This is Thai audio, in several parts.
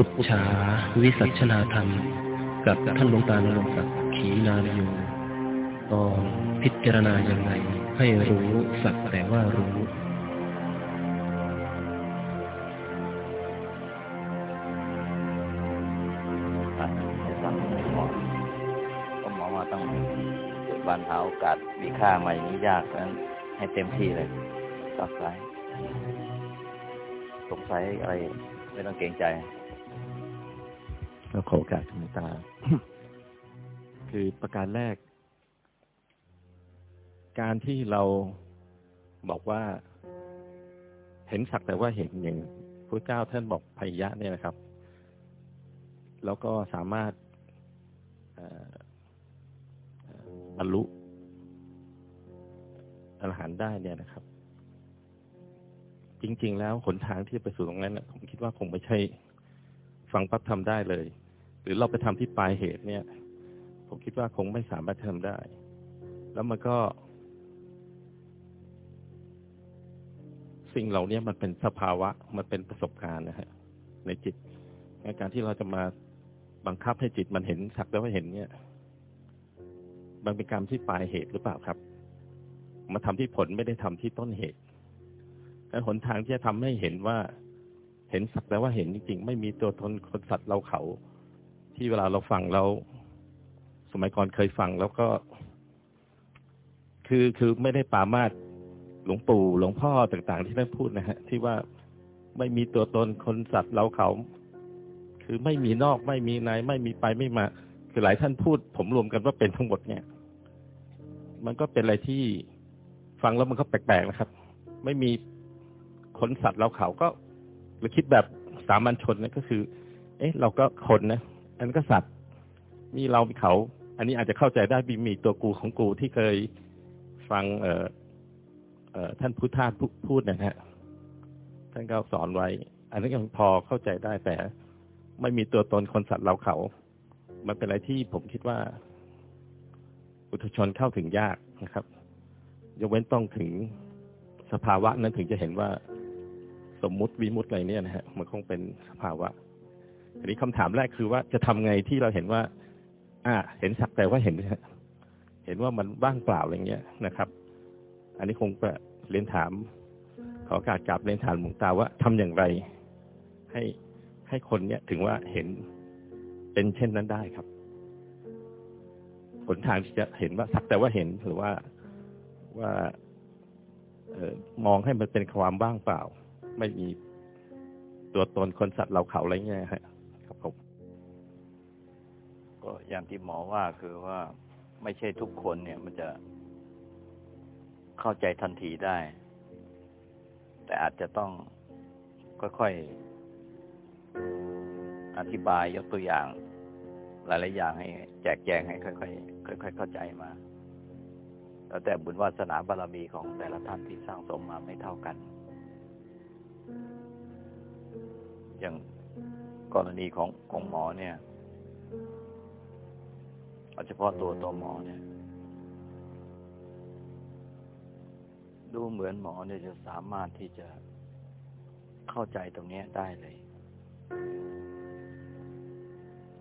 ปุจฉาวิสัชนาธรรม กับท่านหลวงตาณรงค์ศักดิ์ขีนามโยตอนพิจารณาอย่างไรให้รู้สักแต่ว่ารู้ก็หมอว่าต้องเกิดบานเท้าโอกาสมีค่ามาอย่างนี้ยากนั้นให้เต็มที่เลยตัดสายสงสัยอะไรไม่ต้องเกรงใจ ขอโอกาสคุณตา คือประการแรก การที่เราบอกว่า เห็นสักแต่ว่าเห็นอย่างพระเจ้าท่านบอกพยะเนี่ยนะครับ แล้วก็สามารถอ่อเอ่อบรรลุอรหันต์ได้เนี่ยนะครับ จริง ๆ แล้วหนทางที่ไปสู่ตรงนั้นผมคิดว่าคงไม่ใช่ฟังปั๊บทำได้เลย รือเราไปทำที่ปลายเหตุเนี่ย ผมคิดว่าคงไม่สามารถทำได้ แล้วมันก็ สิ่งเหล่านี้มันเป็นสภาวะ มันเป็นประสบการณ์นะฮะในจิตในการที่เราจะมาบังคับให้จิตมันเห็นสักแต่ว่าเห็นเนี่ย มันเป็นการที่ปลายเหตุหรือเปล่าครับ มาทำที่ผลไม่ได้ทำที่ต้นเหตุและหนทางที่จะทำให้เห็นว่า เห็นสักแต่ว่าเห็นจริงๆ ไม่มีตัวตนคนสัตว์เราเขา ที่เวลาเราฟังเราสมัยก่อนเคยฟังแล้วก็ คือคือไม่ได้ปามาสหลวงปู่หลวงพ่อต่างๆ ที่ท่านพูดนะฮะ ที่ว่าไม่มีตัวตนคนสัตว์เราเขา คือไม่มีนอกไม่มีในไม่มีไปไม่มา คือหลายท่านพูด ผมรวมกันว่าเป็นทั้งหมดเนี่ย มันก็เป็นอะไรที่ฟังแล้วมันก็แปลกๆนะครับ ไม่มีคนสัตว์เราเขาก็หรือคิดแบบสามัญชนนะก็คือ เอ๊ะ เราก็คนนะ อันนนก็สัตว์มีเรามีเขา อันนี้อาจจะเข้าใจได้มีมีตัวกูของกูที่เคยฟังเออเออท่านพุทธาพูพูดนะฮะท่านก็สอนไว้ อันนี้ยังพอเข้าใจได้แต่ไม่มีตัวตนคนสัตว์เราเขา มันเป็นอะไรที่ผมคิดว่า อุทชนเข้าถึงยากนะครับยกเว้นต้องถึงสภาวะนั้นถึงจะเห็นว่าสมมุติวิมุติอะไรเนี่ยนะฮะมันคงเป็นสภาวะ อันนี้คำถามแรกคือว่าจะทำไงที่เราเห็นว่า อ่า เห็นสักแต่ว่าเห็น เห็นว่ามันว่างเปล่าอะไรเงี้ยนะครับ อันนี้คงจะเรียนถาม ขอโอกาสกลับเรียนถามหลวงตาว่าทำอย่างไร ให้ให้คนเนี้ยถึงว่าเห็นเป็นเช่นนั้นได้ครับผลทางที่จะเห็นว่าสักแต่ว่าเห็นหรือว่าว่าเออมองให้มันเป็นความว่างเปล่า ไม่มีตัวตนคนสัตว์เราเขาอะไรเงี้ยฮะครับ ก็อย่างที่หมอว่าคือว่าไม่ใช่ทุกคนเนี่ย มันจะเข้าใจทันทีได้ แต่อาจจะต้องค่อยๆอธิบายยกตัวอย่าง หลายๆอย่างให้ แจกแจงให้ค่อยๆค่อยๆเข้าใจมาแล้วแต่บุญวาสนาบารมีของแต่ละท่านที่สร้างสมมาไม่เท่ากัน อย่างกรณีของของหมอเนี่ย เอาเฉพาะตัวตัวหมอเนี่ย ดูเหมือนหมอเนี่ยจะสามารถที่จะเข้าใจตรงนี้ได้เลย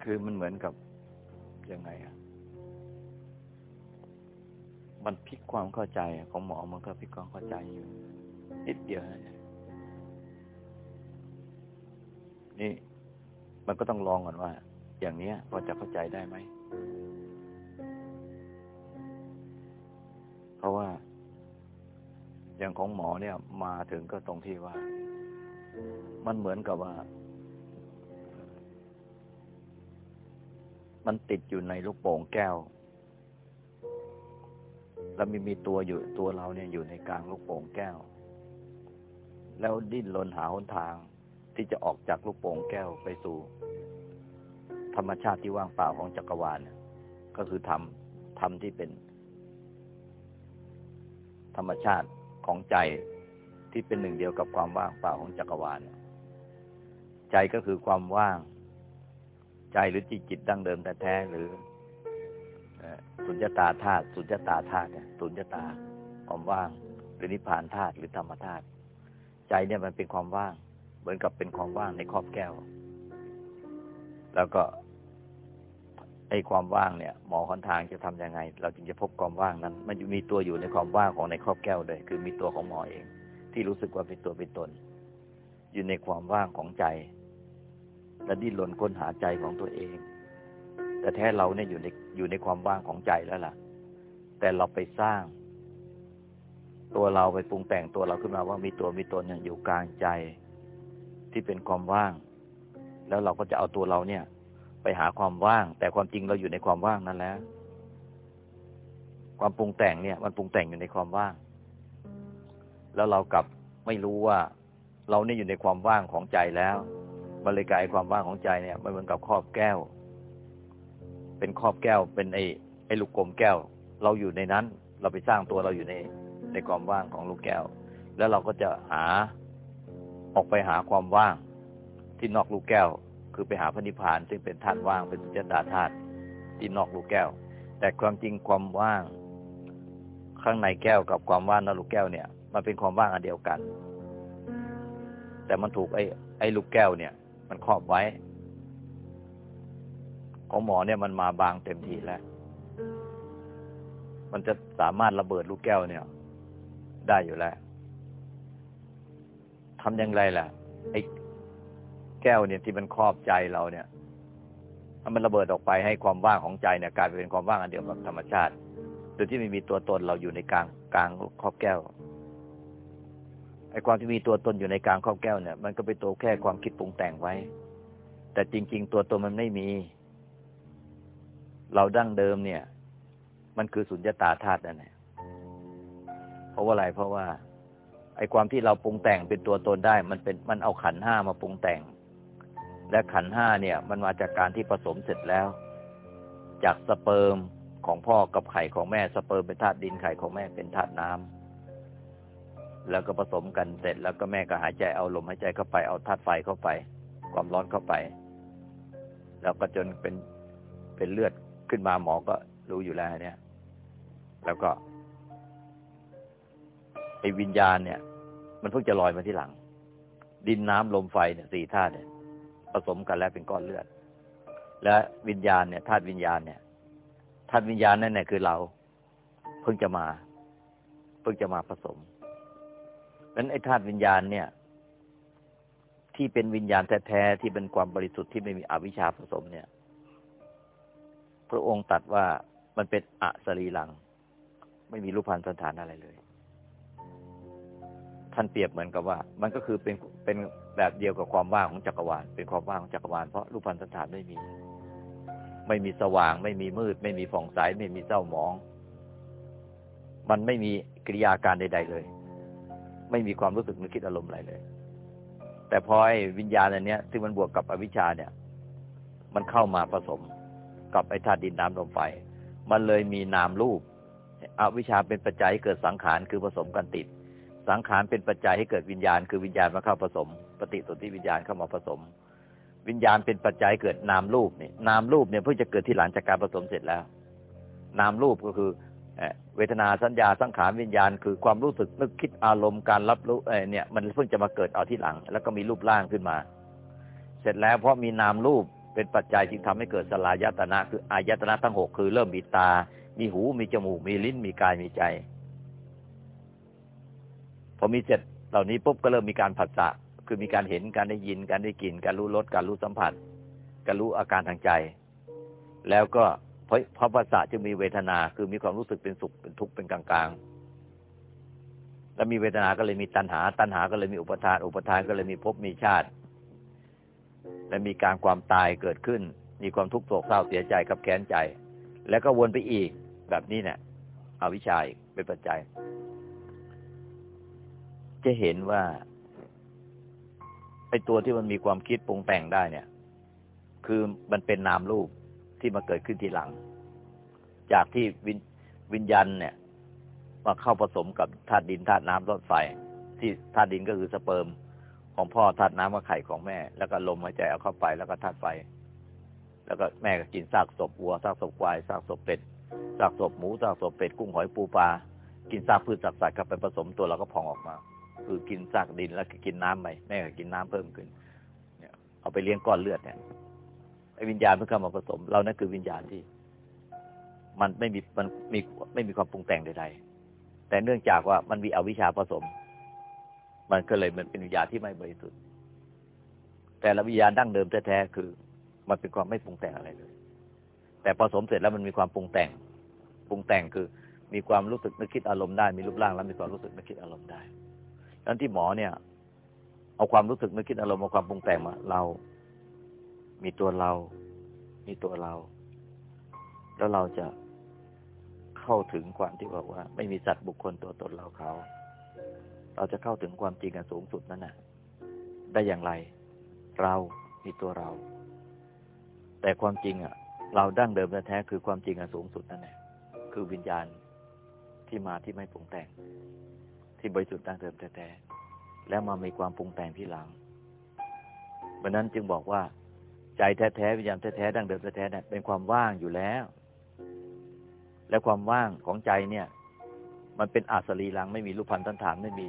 คือมันเหมือนกับยังไงอะมันพลิกความเข้าใจของหมอมันก็พลิกความเข้าใจอยู่นิดเดียวนะนี่ มันก็ต้องลองก่อนว่า อย่างเนี้ยพอจะเข้าใจได้ไหม ราะว่า อย่างของหมอเนี่ย มาถึงก็ตรงที่ว่า มันเหมือนกับว่า มันติดอยู่ในลูกโป่งแก้ว แล้วมีมีตัวอยู่ตัวเราเนี่ยอยู่ในกลางลูกโป่งแก้ว แล้วดิ้นรนหาหนทางที่จะออกจากลูกโป่งแก้วไปสู่ ธรรมชาติที่ว่างเปล่าของจักรวาลก็คือธรรมธรรมที่เป็น ธรรมชาติของใจที่เป็นหนึ่งเดียวกับความว่างเปล่าของจักรวาล ใจก็คือความว่าง ใจหรือจิตจิตดั้งเดิมแต่แท้หรือสุญญตาธาตุสุญญตาธาตุเนี่ยสุญญตาความว่าง หรือนิพพานธาตุหรือธรรมธาตุใจเนี่ยมันเป็นความว่าง เหมือนกับเป็นความว่างในครอบแก้ว แล้วก็ ไอ้ความว่างเนี่ย หมอหนทางจะทํำยังไง เราจึงจะพบความว่างนั้น มันจะมีตัวอยู่ในความว่างของในครอบแก้วเลยคือมีตัวของหมอเอง ที่รู้สึกว่าเป็นตัวเป็นตน อยู่ในความว่างของใจ และดิ้นรนค้นหาใจของตัวเอง แต่แท้เราเนี่ยอยู่ในอยู่ในความว่างของใจแล้วล่ะ แต่เราไปสร้าง ตัวเราไปปรุงแต่งตัวเราขึ้นมาว่ามีตัวมีตนอยู่กลางใจ ที่เป็นความว่าง แล้วเราก็จะเอาตัวเราเนี่ย หาความว่าง แต่ความจริงเราอยู่ในความว่างนั่นแล้ว ความปรุงแต่งเนี่ย มันปรุงแต่งอยู่ในความว่าง แล้วเรากลับไม่รู้ว่า เราเนี่ยอยู่ในความว่างของใจแล้วบริกายความว่างของใจเนี่ย มันเหมือนกับครอบแก้ว เป็นครอบแก้ว เป็นไอ้ไอ้ลูกกลมแก้ว เราอยู่ในนั้น เราไปสร้างตัวเราอยู่ในในความว่างของลูกแก้ว แล้วเราก็จะหาออกไปหาความว่างที่นอกลูกแก้ว คือไปหาพระนิพพาน ซึ่งเป็นธาตุว่างเป็นสุญญตาธาตุที่นอกลูกแก้ว แต่ความจริงความว่าง ข้างในแก้วกับความว่างนอกลูกแก้วเนี่ย มันเป็นความว่างอันเดียวกัน แต่มันถูกไอ้ไอ้ลูกแก้วเนี่ย มันครอบไว้ ของหมอเนี่ยมันมาบางเต็มทีแล้ว มันจะสามารถระเบิดลูกแก้วเนี่ย ได้อยู่แล้วทำอย่างไรล่ะไอ้ แก้วเนี่ยที่มันครอบใจเราเนี่ยถ้ามันระเบิดออกไปให้ความว่างของใจเนี่ยกลายเป็นความว่างอันเดียวกับธรรมชาติโดยที่ไม่มีตัวตนเราอยู่ในกลางกลางครอบแก้วไอ้ความที่มีตัวตนอยู่ในกลางครอบแก้วเนี่ย มันก็เป็นตัวแค่ความคิดปรุงแต่งไว้ แต่จริง ๆ ตัวตนมันไม่มี เราดั้งเดิมเนี่ย มันคือสุญญตาธาตุนั่นแหละเพราะว่าอะไรเพราะว่าไอ้ความที่เราปรุงแต่งเป็นตัวตนได้ มันเป็นมันเอาขันห้ามาปรุงแต่ง และขันห้าเนี่ย มันมาจากการที่ผสมเสร็จแล้ว จากสเปิร์มของพ่อกับไข่ของแม่สเปิร์มเป็นธาตุดินไข่ของแม่เป็นธาตุน้ำแล้วก็ผสมกันเสร็จ แล้วก็แม่ก็หายใจเอาลมหายใจเข้าไปเอาธาตุไฟเข้าไป ความร้อนเข้าไป แล้วก็จนเป็นเป็นเลือดขึ้นมาหมอก็รู้อยู่แล้วเนี่ย แล้วก็ไอ้วิญญาณเนี่ย มันเพิ่งจะลอยมาที่หลัง ดินน้ำลมไฟเนี่ยสี่ธาตุเนี่ย ผสมกันแล้วเป็นก้อนเลือด และวิญญาณเนี่ยธาตุวิญญาณเนี่ยธาตุวิญญาณนั่นแหละคือเรา เพิ่งจะมา เพิ่งจะมาผสมนั้นไอ้ธาตุวิญญาณเนี่ย ที่เป็นวิญญาณแท้ๆที่เป็นความบริสุทธิ์ที่ไม่มีอวิชชาผสมเนี่ย พระองค์ตัดว่ามันเป็นอสรีลัง ไม่มีรูปพันธสันฐานอะไรเลย ท่านเปรียบเหมือนกับว่า มันก็คือเป็นเป็นแบบเดียวกับความว่างของจักรวาล เป็นความว่างของจักรวาลเพราะรูปพันธสันฐานไม่มี ไม่มีสว่าง ไม่มีมืด ไม่มีฝ่องใสไม่มีเศร้าหมอง มันไม่มีกิริยาการใด ๆ เลย ไม่มีความรู้สึกนึกคิดอารมณ์อะไรเลย แต่พอไอ้วิญญาณอันนี้ยซึ่งมันบวกกับอวิชชาเนี่ย มันเข้ามาผสมกับไอ้ธาตุดินน้ำลมไฟมันเลยมีนามรูปอวิชชาเป็นปัจจัยเกิดสังขารคือผสมกันติด สังขารเป็นปัจจัยให้เกิดวิญญาณ คือวิญญาณมาเข้าผสม ปฏิสนธิวิญญาณเข้ามาผสม วิญญาณเป็นปัจจัยเกิดนามรูปนี่นามรูปเนี่ยเพิ่งจะเกิดที่หลังจากการผสมเสร็จแล้ว นามรูปก็คือเวทนาสัญญาสังขารวิญญาณ คือความรู้สึกนึกคิดอารมณ์การรับรู้เนี่ยมันเพิ่งจะมาเกิดเอาที่หลัง แล้วก็มีรูปร่างขึ้นมา เสร็จแล้วเพราะมีนามรูปเป็นปัจจัยจึงทำให้เกิดสลายตนะ คืออายตนะทั้งหกคือเริ่มมีตา มีหูมีจมูกมีลิ้นมีกายมีใจ พอมีเสร็จเหล่านี้ปุ๊บก็เริ่มมีการผัสสะคือมีการเห็นการได้ยินการได้กลิ่นการรู้รสการรู้สัมผัสการรู้อาการทางใจ แล้วก็เพราะเพราะภาษาจึงมีเวทนาคือมีความรู้สึกเป็นสุขเป็นทุกข์เป็นกลางๆ แล้วมีเวทนาก็เลยมีตัณหา ตัณหาก็เลยมีอุปทาน อุปทานก็เลยมีภพมีชาติ และมีการความตายเกิดขึ้น มีความทุกข์โศกเศร้าเสียใจกับแค้นใจ แล้วก็วนไปอีกแบบนี้เนี่ยอวิชชาเป็นปัจจัย จะเห็นว่าไอ้ตัวที่มันมีความคิดปรุงแต่งได้เนี่ย คือมันเป็นนามรูปที่มาเกิดขึ้นทีหลัง จากที่วิญวิญญาณเนี่ยมาเข้าผสมกับธาตุดินธาตุน้ำธาตุไฟที่ธาตุดินก็คือสเปิร์มของพ่อธาตุน้ำกับไข่ของแม่ แล้วก็ลมหายใจเอาเข้าไปแล้วก็ธาตุไฟ แล้วก็แม่ก็กินซากศพวัวซากศพควายซากศพเป็ดซากศพหมูซากศพเป็ดกุ้งหอยปูปลากินซากพืชสัตว์สัตว์กับไปผสมตัวเราก็พองออกมา คือกินซากดินแล้วก็กินน้ำไปแม่ก็กินน้ำเพิ่มขึ้น เนี่ย เอาไปเลี้ยงก้อนเลือดเนี่ยไอ้วิญญาณเพิ่งเข้ามาผสม เรานั่นคือวิญญาณที่ มันไม่มีมันมีไม่มีความปรุงแต่งใดๆแต่เนื่องจากว่ามันมีอวิชชาผสม มันก็เลยมันเป็นวิญญาณที่ไม่บริสุทธิ์แต่ละวิญญาณดั้งเดิมแท้ๆคือ มันเป็นความไม่ปรุงแต่งอะไรเลย แต่ผสมเสร็จแล้วมันมีความปรุงแต่งปรุงแต่งคือ มีความรู้สึกนึกคิดอารมณ์ได้มีรูปร่างแล้วมีความรู้สึกนึกคิดอารมณ์ได้ นั้นที่หมอเนี่ย เอาความรู้สึกนึกคิดอารมณ์เอาความปรุงแต่งมาเรา มีตัวเรา มีตัวเรา แล้วเราจะเข้าถึงความที่บอกว่า ไม่มีสัตว์บุคคลตัวตนเราเขา เราจะเข้าถึงความจริงอันสูงสุดนั่นน่ะ ได้อย่างไร เรามีตัวเรา แต่ความจริงอะ เราดั้งเดิมแท้คือความจริงอันสูงสุดนั่นแหละคือวิญญาณที่มาที่ไม่ปรุงแต่ง ที่บริสุทธิ์ดั้งเดิมแท้ๆแล้วมามีความปรุงแต่งที่หลังเพราะนั้นจึงบอกว่า ใจแท้ๆวิญญาณแท้ๆดั้งเดิมแท้ๆเนี่ยเป็นความว่างอยู่แล้ว และความว่างของใจเนี่ย มันเป็นอาสรีลังไม่มีรูปพันธ์ตันฐานไม่มี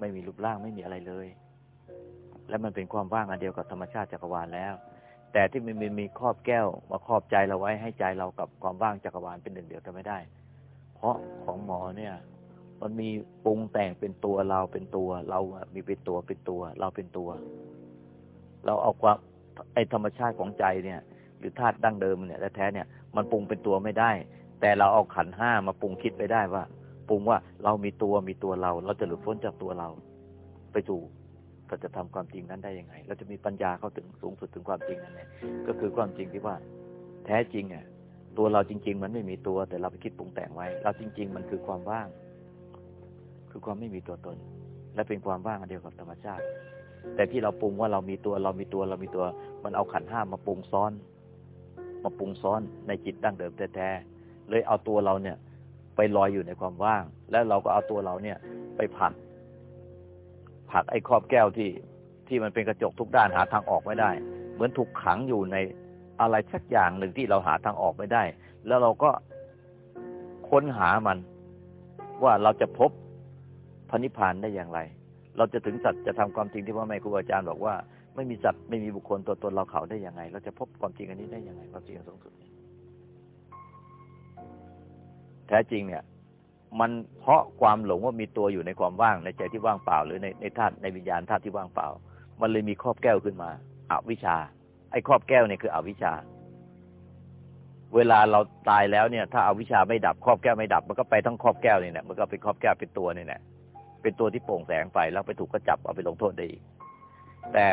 ไม่มีรูปร่างไม่มีอะไรเลย และมันเป็นความว่างอันเดียวกับธรรมชาติจักรวาลแล้ว แต่ที่มันมีมีครอบแก้วมาครอบใจเราไว้ให้ใจเรากับความว่างจักรวาลเป็นหนึ่งเดียวกันไม่ได้ เพราะของหมอเนี่ย มันมีปรุงแต่งเป็นตัวเราเป็นตัว เรามีเป็นตัวเป็นตัว เราเป็นตัว เราเอาความไอธรรมชาติของใจเนี่ย หรือธาตุดั้งเดิมเนี่ยแท้ๆเนี่ยมันปรุงเป็นตัวไม่ได้ แต่เราเอาขันห้ามาปรุงคิดไปได้ว่าปรุงว่าเรามีตัวมีตัวเรา เราจะหลุดพ้นจากตัวเรา ไปสู่เราจะทำความจริงนั้นได้ยังไง เราจะมีปัญญาเข้าถึงสูงสุดถึงความจริงนั้นเนี่ยก็คือความจริงที่ว่า แท้จริงอะตัวเราจริง ๆ มันไม่มีตัว แต่เราไปคิดปรุงแต่งไว้ เราจริง ๆ มันคือความว่าง คือความไม่มีตัวตน และเป็นความว่างอันเดียวกับธรรมชาติ แต่ที่เราปรุงว่าเรามีตัวเรามีตัวเรามีตัว มันเอาขันห้ามาปรุงซ้อน มาปรุงซ้อนในจิตดั้งเดิมแท้ๆเลยเอาตัวเราเนี่ยไปลอยอยู่ในความว่าง แล้วเราก็เอาตัวเราเนี่ย ไปผัดผักไอ้ครอบแก้วที่ที่มันเป็นกระจกทุกด้านหาทางออกไม่ได้ เหมือนถูกขังอยู่ในอะไรสักอย่างหนึ่งที่เราหาทางออกไม่ได้ แล้วเราก็ค้นหามัน ว่าเราจะพบ พระนิพพานได้อย่างไร เราจะถึงสัตว์จะทำความจริงที่พ่อแม่ครูอาจารย์บอกว่าไม่มีสัตว์ไม่มีบุคคลตัวตนเราเขาได้อยังไงเราจะพบความจริงอันนี้ได้อยังไงความจริงสูงสุดแท้จริงเนี่ย มันเพราะความหลงว่ามีตัวอยู่ในความว่างในใจที่ว่างเปล่า หรือในในธาตุในวิญญาณธาตุที่ว่างเปล่า มันเลยมีครอบแก้วขึ้นมาอาวิชา ไอ้ครอบแก้วเนี่ยคืออวิชา เวลาเราตายแล้วเนี่ย ถ้าอาวิชาไม่ดับครอบแก้วไม่ดับ มันก็ไปทั้งครอบแก้วนี่แหละมันก็เป็นครอบแก้วเป็นตัวนี่แหละ เป็นตัวที่โปร่งแสงไปแล้วไปถูกกระจับเอาไปลงโทษได้อีก แต่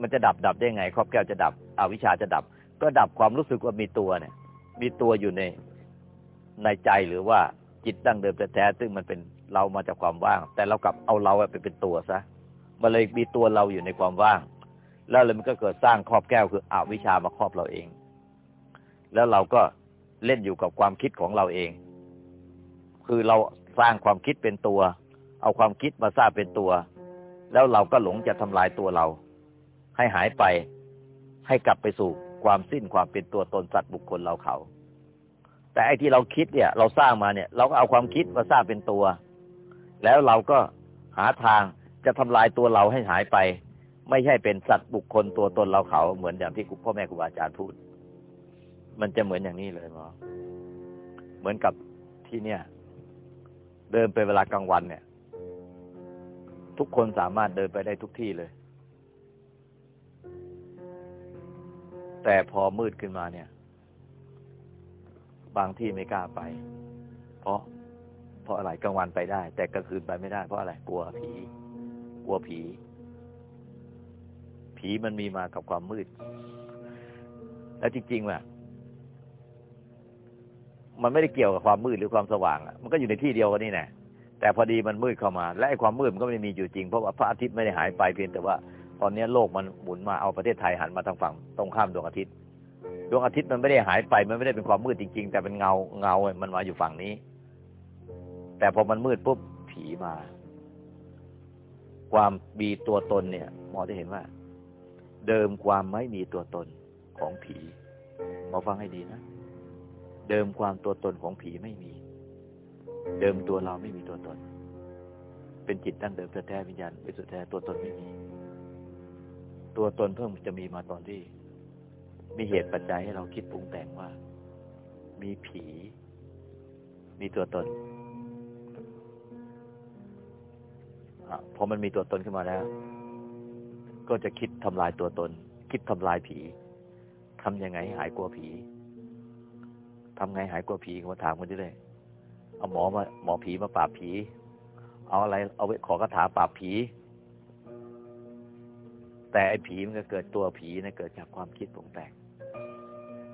มันจะดับดับได้ไง ครอบแก้วจะดับอวิชาจะดับ ก็ดับความรู้สึกว่ามีตัวเนี่ย มีตัวอยู่ในในใจหรือว่าจิตดั้งเดิมแท้ๆซึ่งมันเป็นเรามาจากความว่าง แต่เรากลับเอาเราไปเป็นตัวซะมันเลยมีตัวเราอยู่ในความว่าง แล้วเลยมันก็เกิดสร้างครอบแก้วคืออวิชามาครอบเราเอง แล้วเราก็เล่นอยู่กับความคิดของเราเอง คือเราสร้างความคิดเป็นตัว เอาความคิดมาสร้างเป็นตัว แล้วเราก็หลงจะทำลายตัวเรา ให้หายไป ให้กลับไปสู่ความสิ้นความเป็นตัวตนสัตว์บุคคลเราเขา แต่ไอ้ที่เราคิดเนี่ย เราสร้างมาเนี่ย เราก็เอาความคิดมาสร้างเป็นตัว แล้วเราก็หาทางจะทำลายตัวเราให้หายไป ไม่ใช่เป็นสัตว์บุคคลตัวตนเราเขาเหมือนอย่างที่พ่อแม่ครูบาอาจารย์พูด มันจะเหมือนอย่างนี้เลยหมอเหมือนกับที่เนี่ย เดินไปเวลากลางวันเนี่ย ทุกคนสามารถเดินไปได้ทุกที่เลย แต่พอมืดขึ้นมาเนี่ย บางที่ไม่กล้าไป เพราะ เพราะอะไรกลางวันไปได้ แต่กลางคืนไปไม่ได้ เพราะอะไรกลัวผี กลัวผี ผีมันมีมากับความมืด แล้วจริงๆว่ะมันไม่ได้เกี่ยวกับความมืดหรือความสว่างอะมันก็อยู่ในที่เดียวกันนี่แน่ แต่พอดีมันมืดเข้ามา และไอ้ความมืดมันก็ไม่มีอยู่จริง เพราะว่าพระอาทิตย์ไม่ได้หายไปเพียงแต่ว่าตอนนี้โลกมันหมุนมาเอาประเทศไทยหันมาทางฝั่งตรงข้ามดวงอาทิตย์ดวงอาทิตย์มันไม่ได้หายไป มันไม่ได้เป็นความมืดจริง ๆ แต่เป็นเงาเงา มันมาอยู่ฝั่งนี้ แต่พอมันมืดปุ๊บผีมา ความมีตัวตนเนี่ยหมอจะเห็นว่า เดิมความไม่มีตัวตนของผีมาฟังให้ดีนะ เดิมความตัวตนของผีไม่มี เดิมตัวเราไม่มีตัวตน เป็นจิตตั้งเดิมแท้วิญญาณเป็นสุดแท้ตัวตนไม่มี ตัวตนเพิ่งจะมีมาตอนที่ มีเหตุปัจจัยให้เราคิดปรุงแต่งว่า มีผี มีตัวตนอพอมันมีตัวตนขึ้นมาแล้ว ก็จะคิดทำลายตัวตน คิดทำลายผีทำยังไงหายกลัวผีทำไงหายกลัวผีมาถามกันดิเลย เอาหมอมาหมอผีมาปราบผี เอาอะไร เอาไว้ขอกระถาปราบผี แต่ไอ้ผีมันก็เกิดตัวผีนะเกิดจากความคิดปรุงแต่ง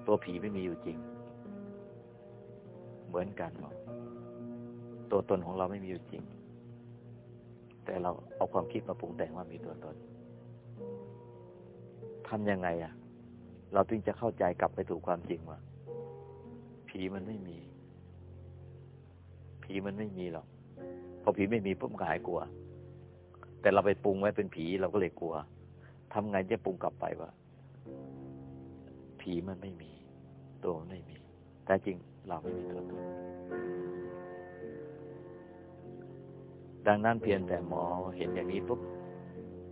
ตัวผีไม่มีอยู่จริง เหมือนกันตัวตนของเราไม่มีอยู่จริง แต่เราเอาความคิดมาปรุงแต่งว่ามีตัวตนทำยังไงอะเราจึงจะเข้าใจกลับไปถูกความจริงว่าผีมันไม่มี ผีมันไม่มีหรอกพอผีไม่มีปุ๊บก็หายกลัว แต่เราไปปรุงไว้เป็นผีเราก็เลยกลัวทำไงจะปรุงกลับไปว่าผีมันไม่มี ตัวมันไม่มี แต่จริงเราไม่มีตัวตนดังนั้นเพียงแต่หมอเห็นอย่างนี้ปุ๊บ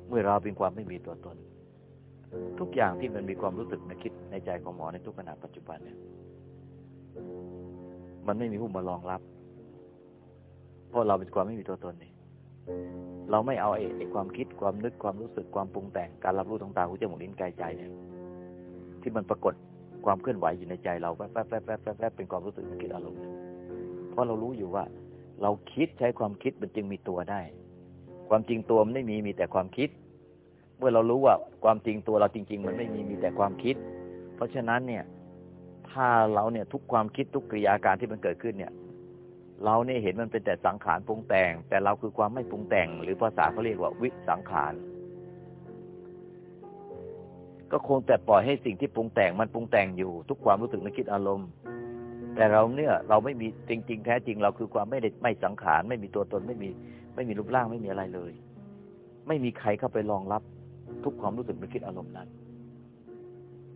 เมื่อเราเป็นความไม่มีตัวตน ทุกอย่างที่มันมีความรู้สึกในคิดในใจของหมอในทุกขณะปัจจุบันเนี่ย มันไม่มีผู้มารองรับ เพราะเราเป็นความไม่มีตัวตนนี่เราไม่เอาไอ้ความคิดความนึกความรู้สึกความปรุงแต่งการรับรู้ต่างๆหูจมูกลิ้นกายใจเนี่ยที่มันปรากฏความเคลื่อนไหวอยู่ในใจเราแป๊บแป๊บแป๊บแป๊บแป๊บเป็นความรู้สึกคิดอารมณ์เพราะเรารู้อยู่ว่า เราคิดใช้ความคิดมันจึงมีตัวได้ ความจริงตัวมันไม่มีมีแต่ความคิด เมื่อเรารู้ว่าความจริงตัวเราจริง ๆ มันไม่มีมีแต่ความคิด เพราะฉะนั้นเนี่ย ถ้าเราเนี่ยทุกความคิดทุกกิริยาการที่มันเกิดขึ้นเนี่ย เราเนี่ยเห็นมันเป็นแต่สังขารปรุงแต่ง แต่เราคือความไม่ปรุงแต่ง หรือภาษาเขาเรียกว่าวิสังขาร ก็คงแต่ปล่อยให้สิ่งที่ปรุงแต่งมันปรุงแต่งอยู่ ทุกความรู้สึกนึกคิดอารมณ์ แต่เราเนี่ยเราไม่มีจริง ๆ แท้จริง เราคือความไม่ได้ไม่สังขาร ไม่มีตัวตนไม่มี ไม่มีรูปร่างไม่มีอะไรเลย ไม่มีใครเข้าไปรองรับ ทุกความรู้สึกนึกคิดอารมณ์นั้น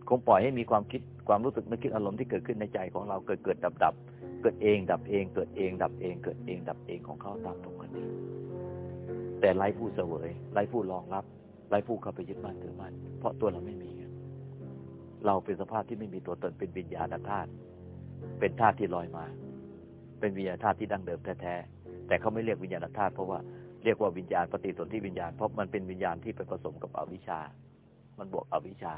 คงปล่อยให้มีความคิดความรู้สึกนึกคิดอารมณ์ที่เกิดขึ้นในใจของเราเกิดเกิดดับดับ เกิดเองดับเอง เกิดเองดับเอง เกิดเองดับเองของเขาตามปกติแต่ไร้ผู้เสวยไร้ผู้รองรับไร้ผู้เข้าไปยึดมั่นถือมั่นเพราะตัวเราไม่มี เราเป็นสภาพที่ไม่มีตัวตนเป็นวิญญาณธาตุเป็นธาตุที่ลอยมา เป็นวิญญาณธาตุที่ดั้งเดิมแท้ๆแต่เขาไม่เรียกวิญญาณธาตุเพราะว่าเรียกว่าวิญญาณปฏิสนธิวิญญาณเพราะมันเป็นวิญญาณที่ไปผสมกับอวิชชา มันบวกอวิชชา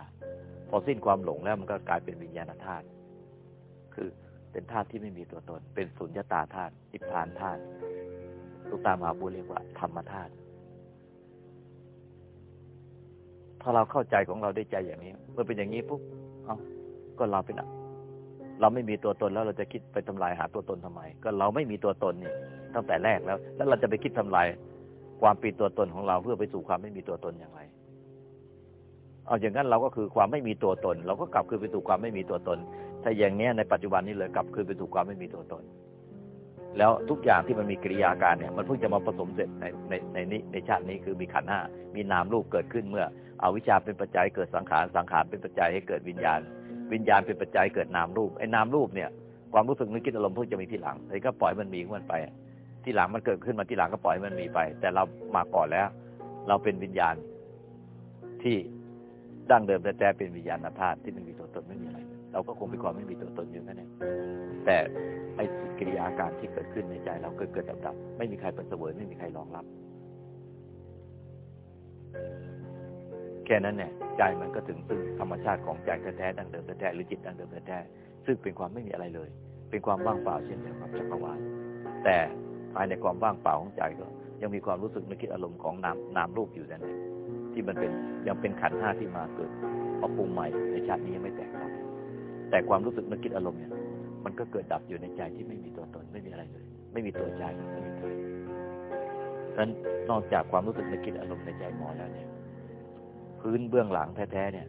พอสิ้นความหลงแล้วมันก็กลายเป็นวิญญาณธาตุคือ เป็นธาตุที่ไม่มีตัวตน เป็นสุญญตาธาตุอิพพานธาตุลูกตามหาบุเรียกว่าธรรมธาตุถ้าเราเข้าใจของเราได้ใจอย่างนี้ เมื่อเป็นอย่างนี้ปุ๊บเอาก็เราเป็นเราไม่มีตัวตนแล้วเราจะคิดไปทำลายหาตัวตนทำไม ก็เราไม่มีตัวตนนี่ตั้งแต่แรกแล้ว แล้วเราจะไปคิดทำลายความปีตัวตนของเราเพื่อไปสู่ความไม่มีตัวตนอย่างไรเอาอย่างนั้นเราก็คือความไม่มีตัวตน เราก็กลับคืนไปสู่ความไม่มีตัวตน ถ้าอย่างนี้ในปัจจุบันนี้เลยกลับคืนไปสู่ความไม่มีตัวตน แล้วทุกอย่างที่มันมีกิริยาการเนี่ยมันเพิ่งจะมาผสมเสร็จในในในนี้ในชาตินี้คือมีขันห้ามีนามรูปเกิดขึ้นเมื่อเอาวิชาเป็นปัจจัยเกิดสังขารสังขารเป็นปัจจัยให้เกิดวิญญาณ วิญญาณเป็นปัจจัยเกิดนามรูปไอ้นามรูปเนี่ยความรู้สึกนึกคิดอารมณ์เพิ่งจะมีที่หลังเลยก็ปล่อยมันมีของมันไป ที่หลังมันเกิดขึ้นมาที่หลังก็ปล่อยมันมีไป แต่เรามาก่อนแล้ว เราเป็นวิญญาณที่ดั้งเดิมแต่แต่เป็นวิญญาณธาตุที่ไม่มีตัวตน เราก็คงมีความไม่มีตัวตนอยู่นั่นเองแต่ไอ้กิริยาการที่เกิดขึ้นในใจเราเกิดเกิดดับดับไม่มีใครเป็นเสวยไม่มีใครรองรับ แค่นั้นเนี่ยใจมันก็ถึงซึ่งธรรมชาติของใจแท้ๆดั้งเดิมแท้ๆหรือจิตดั้งเดิมแท้ๆซึ่งเป็นความไม่มีอะไรเลย เป็นความว่างเปล่าเช่นเดียวกับจักรวาลแต่ภายในความว่างเปล่าของใจก็ ยังมีความรู้สึกนึกคิดอารมณ์ของนามนามรูปอยู่นั่นเองที่มันเป็นยังเป็นขันห้าที่มาเกิดเอาปรุงใหม่ในชาตินี้ยังไม่แตก แต่ความรู้สึกนึกคิดอารมณ์เนี่ยมันก็เกิดดับอยู่ในใจที่ไม่มีตัวตนไม่มีอะไรเลย ไม่มีตัวใจไม่มีตัวฉะนั้นนอกจากความรู้สึกนึกคิดอารมณ์ในใจหมอแล้วเนี่ย พื้นเบื้องหลังแท้ๆเนี่ย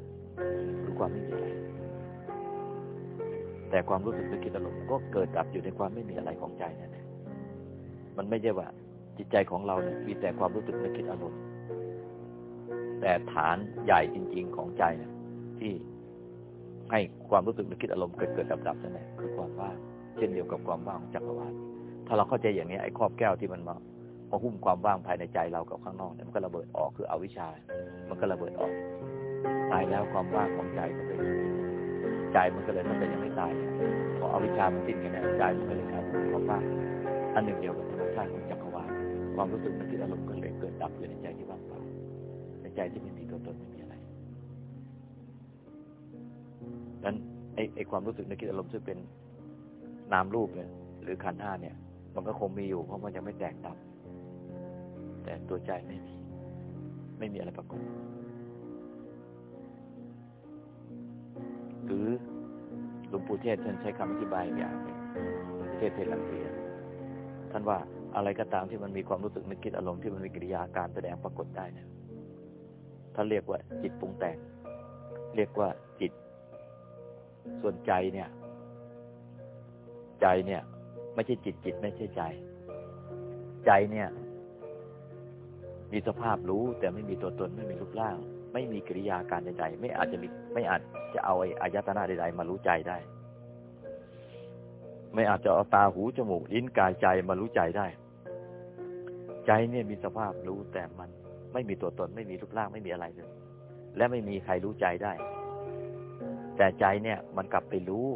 คือความไม่มีอะไร แต่ความรู้สึกนึกคิดอารมณ์ก็เกิดดับอยู่ในความไม่มีอะไรของใจนั่นมันไม่ใช่ว่า จิตใจของเราเนี่ยมีแต่ความรู้สึกนึกคิดอารมณ์แต่ฐานใหญ่จริง ๆของใจเนะที่ ให้ความรู้สึกนึกคิดอารมณ์เกิดเกิดดับดับนั่นแหละคือความว่างเช่นเดียวกับความว่างของจักรวาลถ้าเราเข้าใจอย่างนี้ไอ้ครอบแก้วที่มันมามาหุ้มความว่างภายในใจเรากับข้างนอกเนี่ยมันก็ระเบิดออกคืออวิชชา มันก็ระเบิดออก ตายแล้วความว่างของใจก็เป็นใจมันก็เลยตั้งแต่ยังไม่ตายพอเอาวิชามันสิ้นกันเนี่ยใจมันก็เลยกลายเป็นความว่างอันหนึ่งเดียวกับธรรมชาติของจักรวาลความรู้สึกนึกคิดอารมณ์ก็เลยเกิดดับอยู่ในใจที่ว่างเปล่าในใจที่ไม่มีตัวตนไม่มี นั้นไอ้ไอ้ความรู้สึกนึกคิดอารมณ์ซึ่งเป็นนามรูปเนี่ย หรือขันห้าเนี่ย มันก็คงมีอยู่ เพราะมันยังไม่แตกดับ แต่ตัวใจไม่มี ไม่มีอะไรปรากฏหรือหลวงปู่เทศท่านใช้คำอธิบายอย่างหนึ่งเทศเทศลังเสียท่านว่าอะไรก็ตามที่มันมีความรู้สึกนึกคิดอารมณ์ที่มันมีกิริยาการแสดงปรากฏได้เนี่ยท่านเรียกว่าจิตปรุงแต่ง เรียกว่า ส่วนใจเนี่ย ใจเนี่ย ไม่ใช่จิตจิตไม่ใช่ใจ ใจเนี่ย มีสภาพรู้แต่ไม่มีตัวตนไม่มีรูปร่าง ไม่มีกิริยาการใดๆไม่อาจจะมีไม่อาจจะเอาไอ้อายตนะใดๆมารู้ใจได้ ไม่อาจจะเอาตาหูจมูกลิ้นกายใจมารู้ใจได้ ใจเนี่ยมีสภาพรู้แต่มันไม่มีตัวตนไม่มีรูปร่างไม่มีอะไรเลยและไม่มีใครรู้ใจได้ แต่ใจเนี่ยมันกลับไปรู้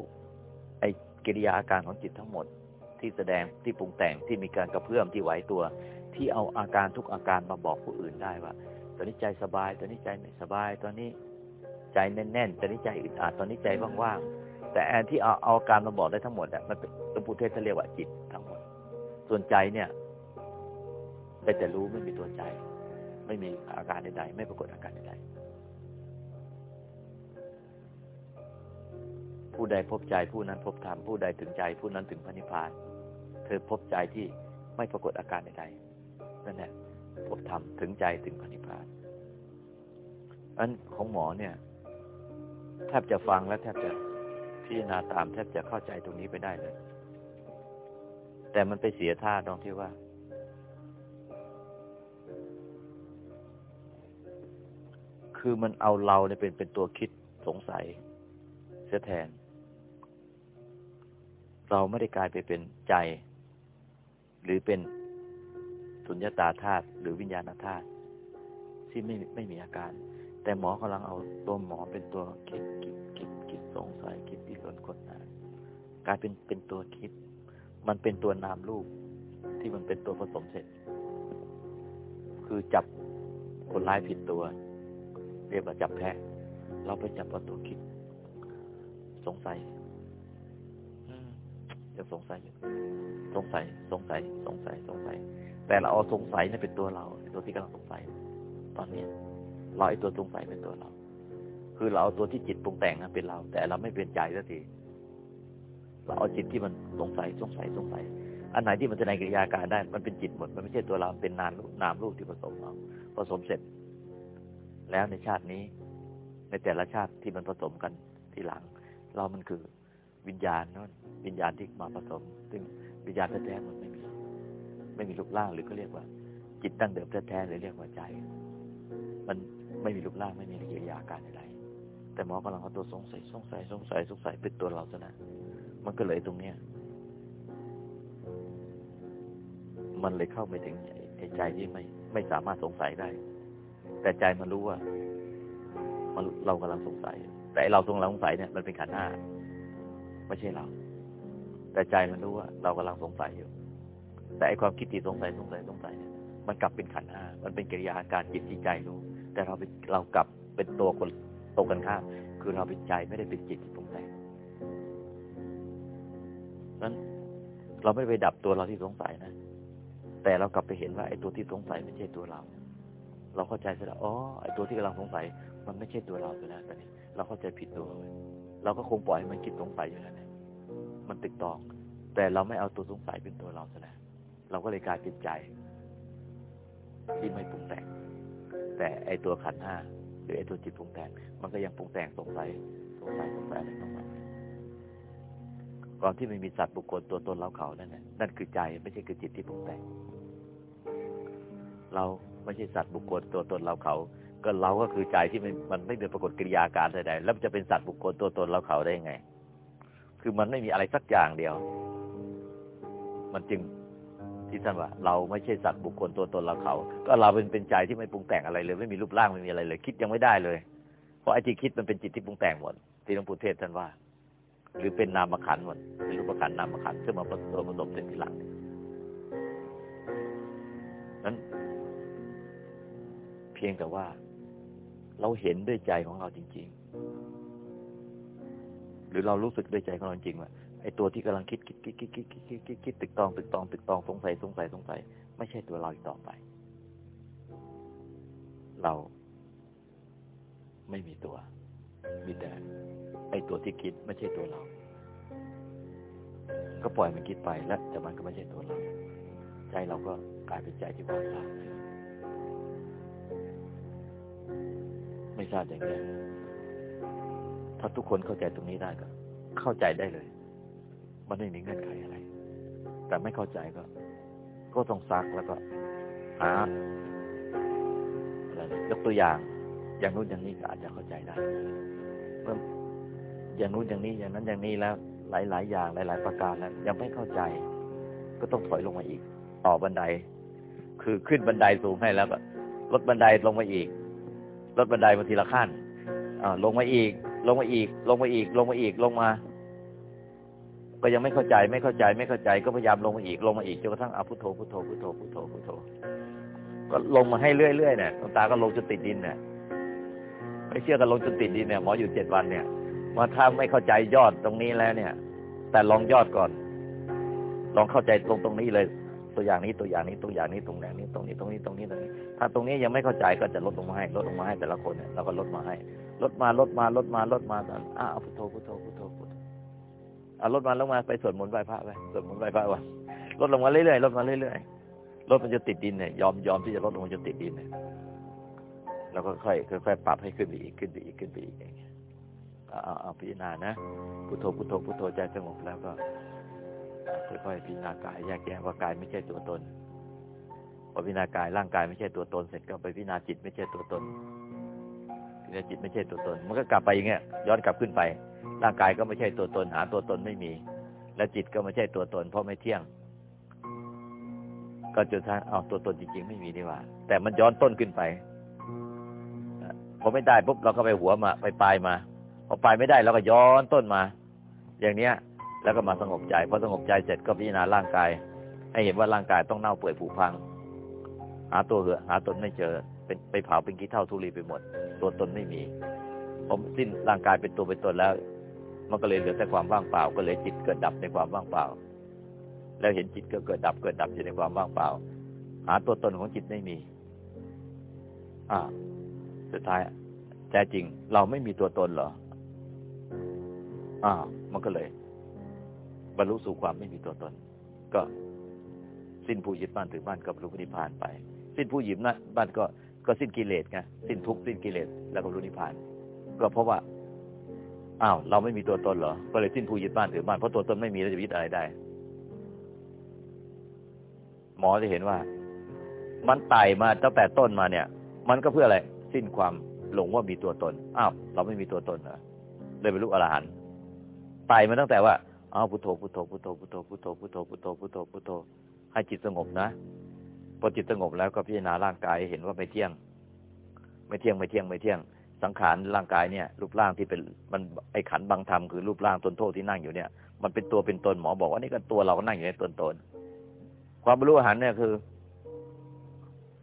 ไอ้กิริยาอาการของจิตทั้งหมดที่แสดงที่ปรุงแต่งที่มีการกระเพื่อมที่ไหวตัว ที่เอาอาการทุกอาการมาบอกผู้อื่นได้ว่า ตอนนี้ใจสบาย ตอนนี้ใจไม่สบาย ตอนนี้ใจแน่นๆตอนนี้ใจอึดอัดตอนนี้ใจว่างๆแต่แอนที่เอาเอาอาการมาบอกได้ทั้งหมดอะมันเป็นหลวงปู่เทศท่านเรียกว่าจิตทั้งหมด ส่วนใจเนี่ยได้แต่รู้ไม่มีตัวใจ ไม่มีอาการใดๆไม่ปรากฏอาการใดๆ ผู้ใดพบใจผู้นั้นพบธรรมผู้ใดถึงใจผู้นั้นถึงพระนิพพาน เธอพบใจที่ไม่ปรากฏอาการใดๆนั่นแหละพบธรรมถึงใจถึงพระนิพพานอันของหมอเนี่ยแทบจะฟังและแทบจะพิจารณาตามแทบจะเข้าใจตรงนี้ไปได้เลย แต่มันไปเสียท่าตรงที่ว่า คือมันเอาเราเนี่ยเป็นเป็นตัวคิดสงสัยเสียแทน เราไม่ได้กลายไปเป็นใจ หรือเป็นสุญญตาธาตุหรือวิญญาณธาตุที่ไม่ไม่มีอาการ แต่หมอกำลังเอาตัวหมอเป็นตัวคิดคิดคิดคิดสงสัยคิดที่ล้นกดนานกลายเป็นเป็นตัวคิด มันเป็นตัวนามรูปที่มันเป็นตัวผสมเสร็จ คือจับคนร้ายผิดตัว เรียกว่าจับแพ้เราไปจับว่าตัวคิด สงสัย ยังสงสัยอยู่สงสัย สงสัย สงสัย สงสัย แต่เราเอาสงสัยนี่เป็นตัวเราตัวที่กำลังสงสัย ตอนนี้ เราไอ้ตัวสงสัยเป็นตัวเรา คือเราเอาตัวที่จิตปรุงแต่งเป็นเรา แต่เราไม่เป็นใจสักทีเราเอาจิตที่มันสงสัย สงสัย สงสัย อันไหนที่มันจะในกิริยาการได้ มันเป็นจิตหมด มันไม่ใช่ตัวเรา เป็นนามนามรูปที่ผสมเอาผสมเสร็จ แล้วในชาตินี้ ในแต่ละชาติที่มันผสมกันทีหลัง เรามันคือ วิญญาณนั่นวิญญาณที่มาผสม ซึ่งวิญญาณแท้ๆมันไม่มี ไม่มีรูปร่างหรือก็เรียกว่า จิตตั้งเดิมแท้ๆหรือเรียกว่าใจ มันไม่มีรูปร่างไม่มีกิริยาการอะไรแต่หมอกำลังเอาตัวสงสัยสงสัยสงสัยสงสัยเป็นตัวเราซะนะมันก็เลยตรงเนี้ยมันเลยเข้าไม่ถึงไอ้ใจที่ไม่ ไม่สามารถสงสัยได้ แต่ใจมันรู้ว่า มันเรากำลังสงสัย แต่เราตรงเราสงสัยเนี่ยมันเป็นขันธ์ห้า ไม่ใช่เรา แต่ใจมันรู้ว่า เรากำลังสงสัยอยู่ แต่ไอความคิดที่สงสัยสงสัยสงสัยเนี่ยมันกลับเป็นขันธ์ห้ามันเป็นกิริยาอาการจิตที่ใจรู้ แต่เราเป็นเรากลับเป็นตัวคนตรงกันข้ามคือเราเป็นใจไม่ได้เป็นจิตที่ปรุงแต่งนั้นเราไม่ไปดับตัวเราที่สงสัยนะ แต่เรากลับไปเห็นว่าไอ้ตัวที่สงสัยไม่ใช่ตัวเรา เราเข้าใจเสร็จแล้วอ๋อไอ้ตัวที่กำลังสงสัย มันไม่ใช่ตัวเราไปแล้วตอนนี้ เราเข้าใจผิดตัว เราก็คงปล่อยให้มันคิดสงสัยอยู่แล้ว มันติดตอง แต่เราไม่เอาตัวสงสัยเป็นตัวเราซะแล้วเราก็เลยกลายเป็นใจ ที่ไม่ปรุงแต่ง แต่ไอตัวขันห้าหรือไอตัวจิตปรุงแต่ง มันก็ยังปรุงแต่งสงสัยสงสัยสงสัยอะไรต่างๆก่อนที่ไม่มีสัตว์บุคคลตัวตนเราเขานั่นแหละนั่นคือใจไม่ใช่คือจิตที่ปรุงแต่ง เราไม่ใช่สัตว์บุคคลตัวตนเราเขา ก็เราก็คือใจที่มันมันไม่เป็นปรากฏกิริยาการใดๆแล้วมันจะเป็นสัตว์บุคคลตัวตนเราเขาได้ยังไง คือมันไม่มีอะไรสักอย่างเดียว มันจึงที่ท่านว่า เราไม่ใช่สัตว์บุคคลตัวตนเราเขา ก็เราเป็นเป็นใจที่ไม่ปรุงแต่งอะไรเลย ไม่มีรูปร่างไม่มีอะไรเลย คิดยังไม่ได้เลย เพราะไอ้ที่คิดมันเป็นจิตที่ปรุงแต่งหมดที่หลวงปู่เทศท่านว่า หรือเป็นนามขันหมดเป็นรูปขันนามขันซึ่งมาผสมผสมเป็นทีหลังนั้นเพียงแต่ว่า เราเห็นด้วยใจของเราจริง ๆ รือเรารู้สึกด้วยใจของเราจริงว่าไอ้ตัวที่กำลังคิดคิดคิดคิดคิดคิดคิดคิดคิดตึกตองตึกตองตึกตองสงสัยสงสัยสงสัย ไม่ใช่ตัวเราอีกต่อไป เราไม่มีตัว มีแต่ไอ้ตัวที่คิดไม่ใช่ตัวเรา ก็ปล่อยมันคิดไปแล้วแต่มันก็ไม่ใช่ตัวเรา ใจเราก็กลายเป็นใจที่ว่างเปล่าไม่ทราบอย่างไร ถ้าทุกคนเข้าใจตรงนี้ได้ก็ เข้าใจได้เลย มันไม่มีเงื่อนไขอะไร แต่ไม่เข้าใจก็ ก็ต้องซักแล้วก็หาอะไรยกตัวอย่าง อย่างนู้นอย่างนี้ก็อาจจะเข้าใจได้เมื่ออย่างนู้นอย่างนี้อย่างนั้นอย่างนี้แล้ว หลาย ๆ อย่างหลาย ๆ ประการแล้วยังไม่เข้าใจ ก็ต้องถอยลงมาอีก ต่อบันได คือขึ้นบันไดสูงให้แล้วก็ลดบันไดลงมาอีกลดบันไดมาทีละขั้นอ่าลงมาอีก ลงมาอีก ลงมาอีก ลงมาอีก ลงมา ก็ยังไม่เข้าใจไม่เข้าใจไม่เข้าใจ ก็พยายามลงมาอีก ลงมาอีกจนกระทั่งอาพุทโธพุทโธพุทโธพุทโธพุทโธก็ลงมาให้เรื่อยๆเนี่ยตตาก็ลงจนติดดินเนี่ยไม่เชื่อกันลงจนติดดินเนี่ยหมออยู่เจ็ดวันเนี่ยมาถ้าไม่เข้าใจยอดตรงนี้แล้วเนี่ย แต่ลองยอดก่อน ลองเข้าใจตรงตรงนี้เลย ตัวอย่างนี้ตัวอย่างนี้ตัวอย่างนี้ตรงไหนนี้ตรงนี้ตรงนี้ตรงนี้ตรงนี้ ถ้าตรงนี้ยังไม่เข้าใจก็จะลดลงมาให้ลดลงมาให้แต่ละคนเนี่ยเราก็ลดมาให้ ลดมาลดมาลดมาลดมาตอนอ้าวพุทโธพุทโธพุทโธพุทโธอ่าลดมาลงมาไปสวดมนต์ไหว้พระไปสวดมนต์ไหว้พระวะลดลงมาเรื่อยๆลดมาเรื่อยๆลดมันจะติดดินเนี่ยยอมยอมที่จะลดลงมาจนติดดินเนี่ยแล้วก็ค่อยค่อยปรับให้ขึ้นไปอีกขึ้นไปอีกขึ้นไปอีกอย่างเงี้ยเอาเอาพิจารณานะพุทโธพุทโธพุทโธใจสงบแล้วก็ค่อยๆพิจารณากายแยกแยะว่ากายไม่ใช่ตัวตนพอพิจารณากายร่างกายไม่ใช่ตัวตนเสร็จก็ไปพิจารณาจิตไม่ใช่ตัวตน จิตไม่ใช่ตัวตน มันก็กลับไปอย่างเงี้ยย้อนกลับขึ้นไป ร่างกายก็ไม่ใช่ตัวตนหาตัวตนไม่มี และจิตก็ไม่ใช่ตัวตน เพราะไม่เที่ยง ก็จนท้ายเอาตัวตนจริง ๆ ไม่มีนี่ว่า แต่มันย้อนต้นขึ้นไปพอไม่ได้ปุ๊บเราก็ไปหัวมา ไปปลายมาพอปลายไม่ได้เราก็ย้อนต้นมา อย่างเนี้ย แล้วก็มาสงบใจพอสงบใจเสร็จก็พิจารณาร่างกาย ให้เห็นว่าร่างกายต้องเน่าเปื่อยผุพัง หาตัวเหอะหาตนไม่เจอ เป็นไปเผาเป็นกี้เท่าทุลีไปหมด ตัวตนไม่มี ผมสิ้นร่างกายเป็นตัวเป็นตนแล้ว มันก็เลยเหลือแต่ความว่างเปล่า ก็เลยจิตเกิดดับในความว่างเปล่า แล้วเห็นจิตก็เกิดดับเกิดดับอยู่ในความว่างเปล่า หาตัวตนของจิตไม่มี อ่า สุดท้ายแท้จริง เราไม่มีตัวตนเหรอ อ่า มันก็เลย บรรลุสู่ความไม่มีตัวตน ก็สิ้นผู้ยึดบ้านถือบ้านก็บรรลุนิพพานไป สิ้นผู้ยึดนะบ้านก็ ก็สิ้นกิเลสไงสิ้นทุกข์สิ้นกิเลสแล้วก็รรลุนิพพาน ก็เพราะว่าอ้าวเราไม่มีตัวตนเหรอ ก็เลยสิ้นผู้ยึดบ้านถือบ้านเพราะตัวตนไม่มีแล้วจะยึดอะไรได้ หมอจะเห็นว่า มันไต่มาตั้งแต่ต้นมาเนี่ย มันก็เพื่ออะไร สิ้นความหลงว่ามีตัวตนอ้าวเราไม่มีตัวตนเหรอเลยบรรลุอรหันต์ไต่มาตั้งแต่ว่าเอาวพุทโธพุทโธพุทโธพุทโธพุทโธพุทโธพุทโธพุทโธพุทโธให้จิตสงบนะ พอจิตสงบแล้วก็พิจารณาร่างกายเห็นว่าไม่เที่ยง ไม่เที่ยงไม่เที่ยงไม่เที่ยง สังขารร่างกายเนี่ย รูปร่างที่เป็นมันไอขันบางธรรมคือรูปร่างตนโทษที่นั่งอยู่เนี่ย มันเป็นตัวเป็นตนหมอบอกว่านี่ก็ตัวเรานั่งอยู่ในตนตนความรรลุอาหารเนี่ยคือ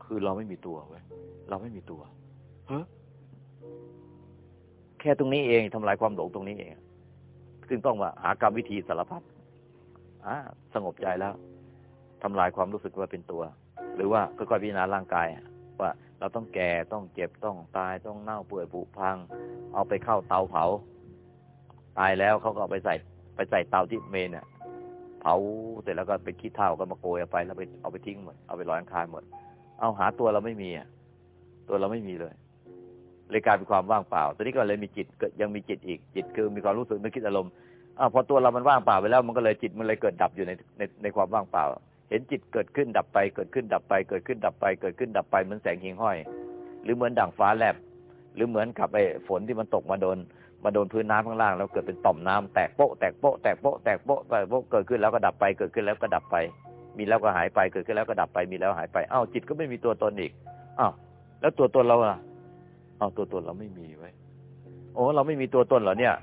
คือเราไม่มีตัวเว้ยเราไม่มีตัวเฮ้แค่ตรงนี้เองทำลายความหลงตรงนี้เองซึ่งต้องว่าหากรรมวิธีสารพัดอ่าสงบใจแล้วทำลายความรู้สึกว่าเป็นตัว หรือว่าค่อยๆพิจารณาร่างกาย ว่าเราต้องแก่ต้องเจ็บต้องตายต้องเน่าเปื่อยผุพัง เอาไปเข้าเตาเผา ตายแล้วเขาก็เอาไปใส่ไปใส่เตาที่เมนเนี่ยเผาเสร็จแล้วก็ไปคิดเท่าก็มาโกยเอาไปแล้วไปเอาไปทิ้งหมดเอาไปลอยอังคารหมด เอาหาตัวเราไม่มีอะตัวเราไม่มีเลยเลยกลายเป็นความว่างเปล่า ตอนนี้ก็เลยมีจิตยังมีจิตอีกจิตคือมีความรู้สึกนึกคิดอารมณ์อ่าพอตัวเรามันว่างเปล่าไปแล้วมันก็เลยจิตมันเลยเกิดดับอยู่ในในในความว่างเปล่า เห็นจิตเกิดขึ้นดับไป เกิดขึ้นดับไป เกิดขึ้นดับไป เกิดขึ้นดับไปเหมือนแสงหิ่งห้อย หรือเหมือนด่างฟ้าแลบ หรือเหมือนกับไอ้ฝนที่มันตกมาโดน มาโดนพื้นน้ำข้างล่างแล้วเกิดเป็นต่อมน้ำแตกโป๊ะแตกโป๊ะแตกโป๊ะแตกโป๊ะแตกโป๊ะเกิดขึ้นแล้วก็ดับไป เกิดขึ้นแล้วก็ดับไป มีแล้วก็หายไป เกิดขึ้นแล้วก็ดับไป มีแล้วหายไป อ้าวจิตก็ไม่มีตัวตนอีก อ้าวแล้วตัวตนเราล่ะเอาวตัวตนเราไม่มีไว้โอ้เราไม่มีตัวตนเหรอเนี่ย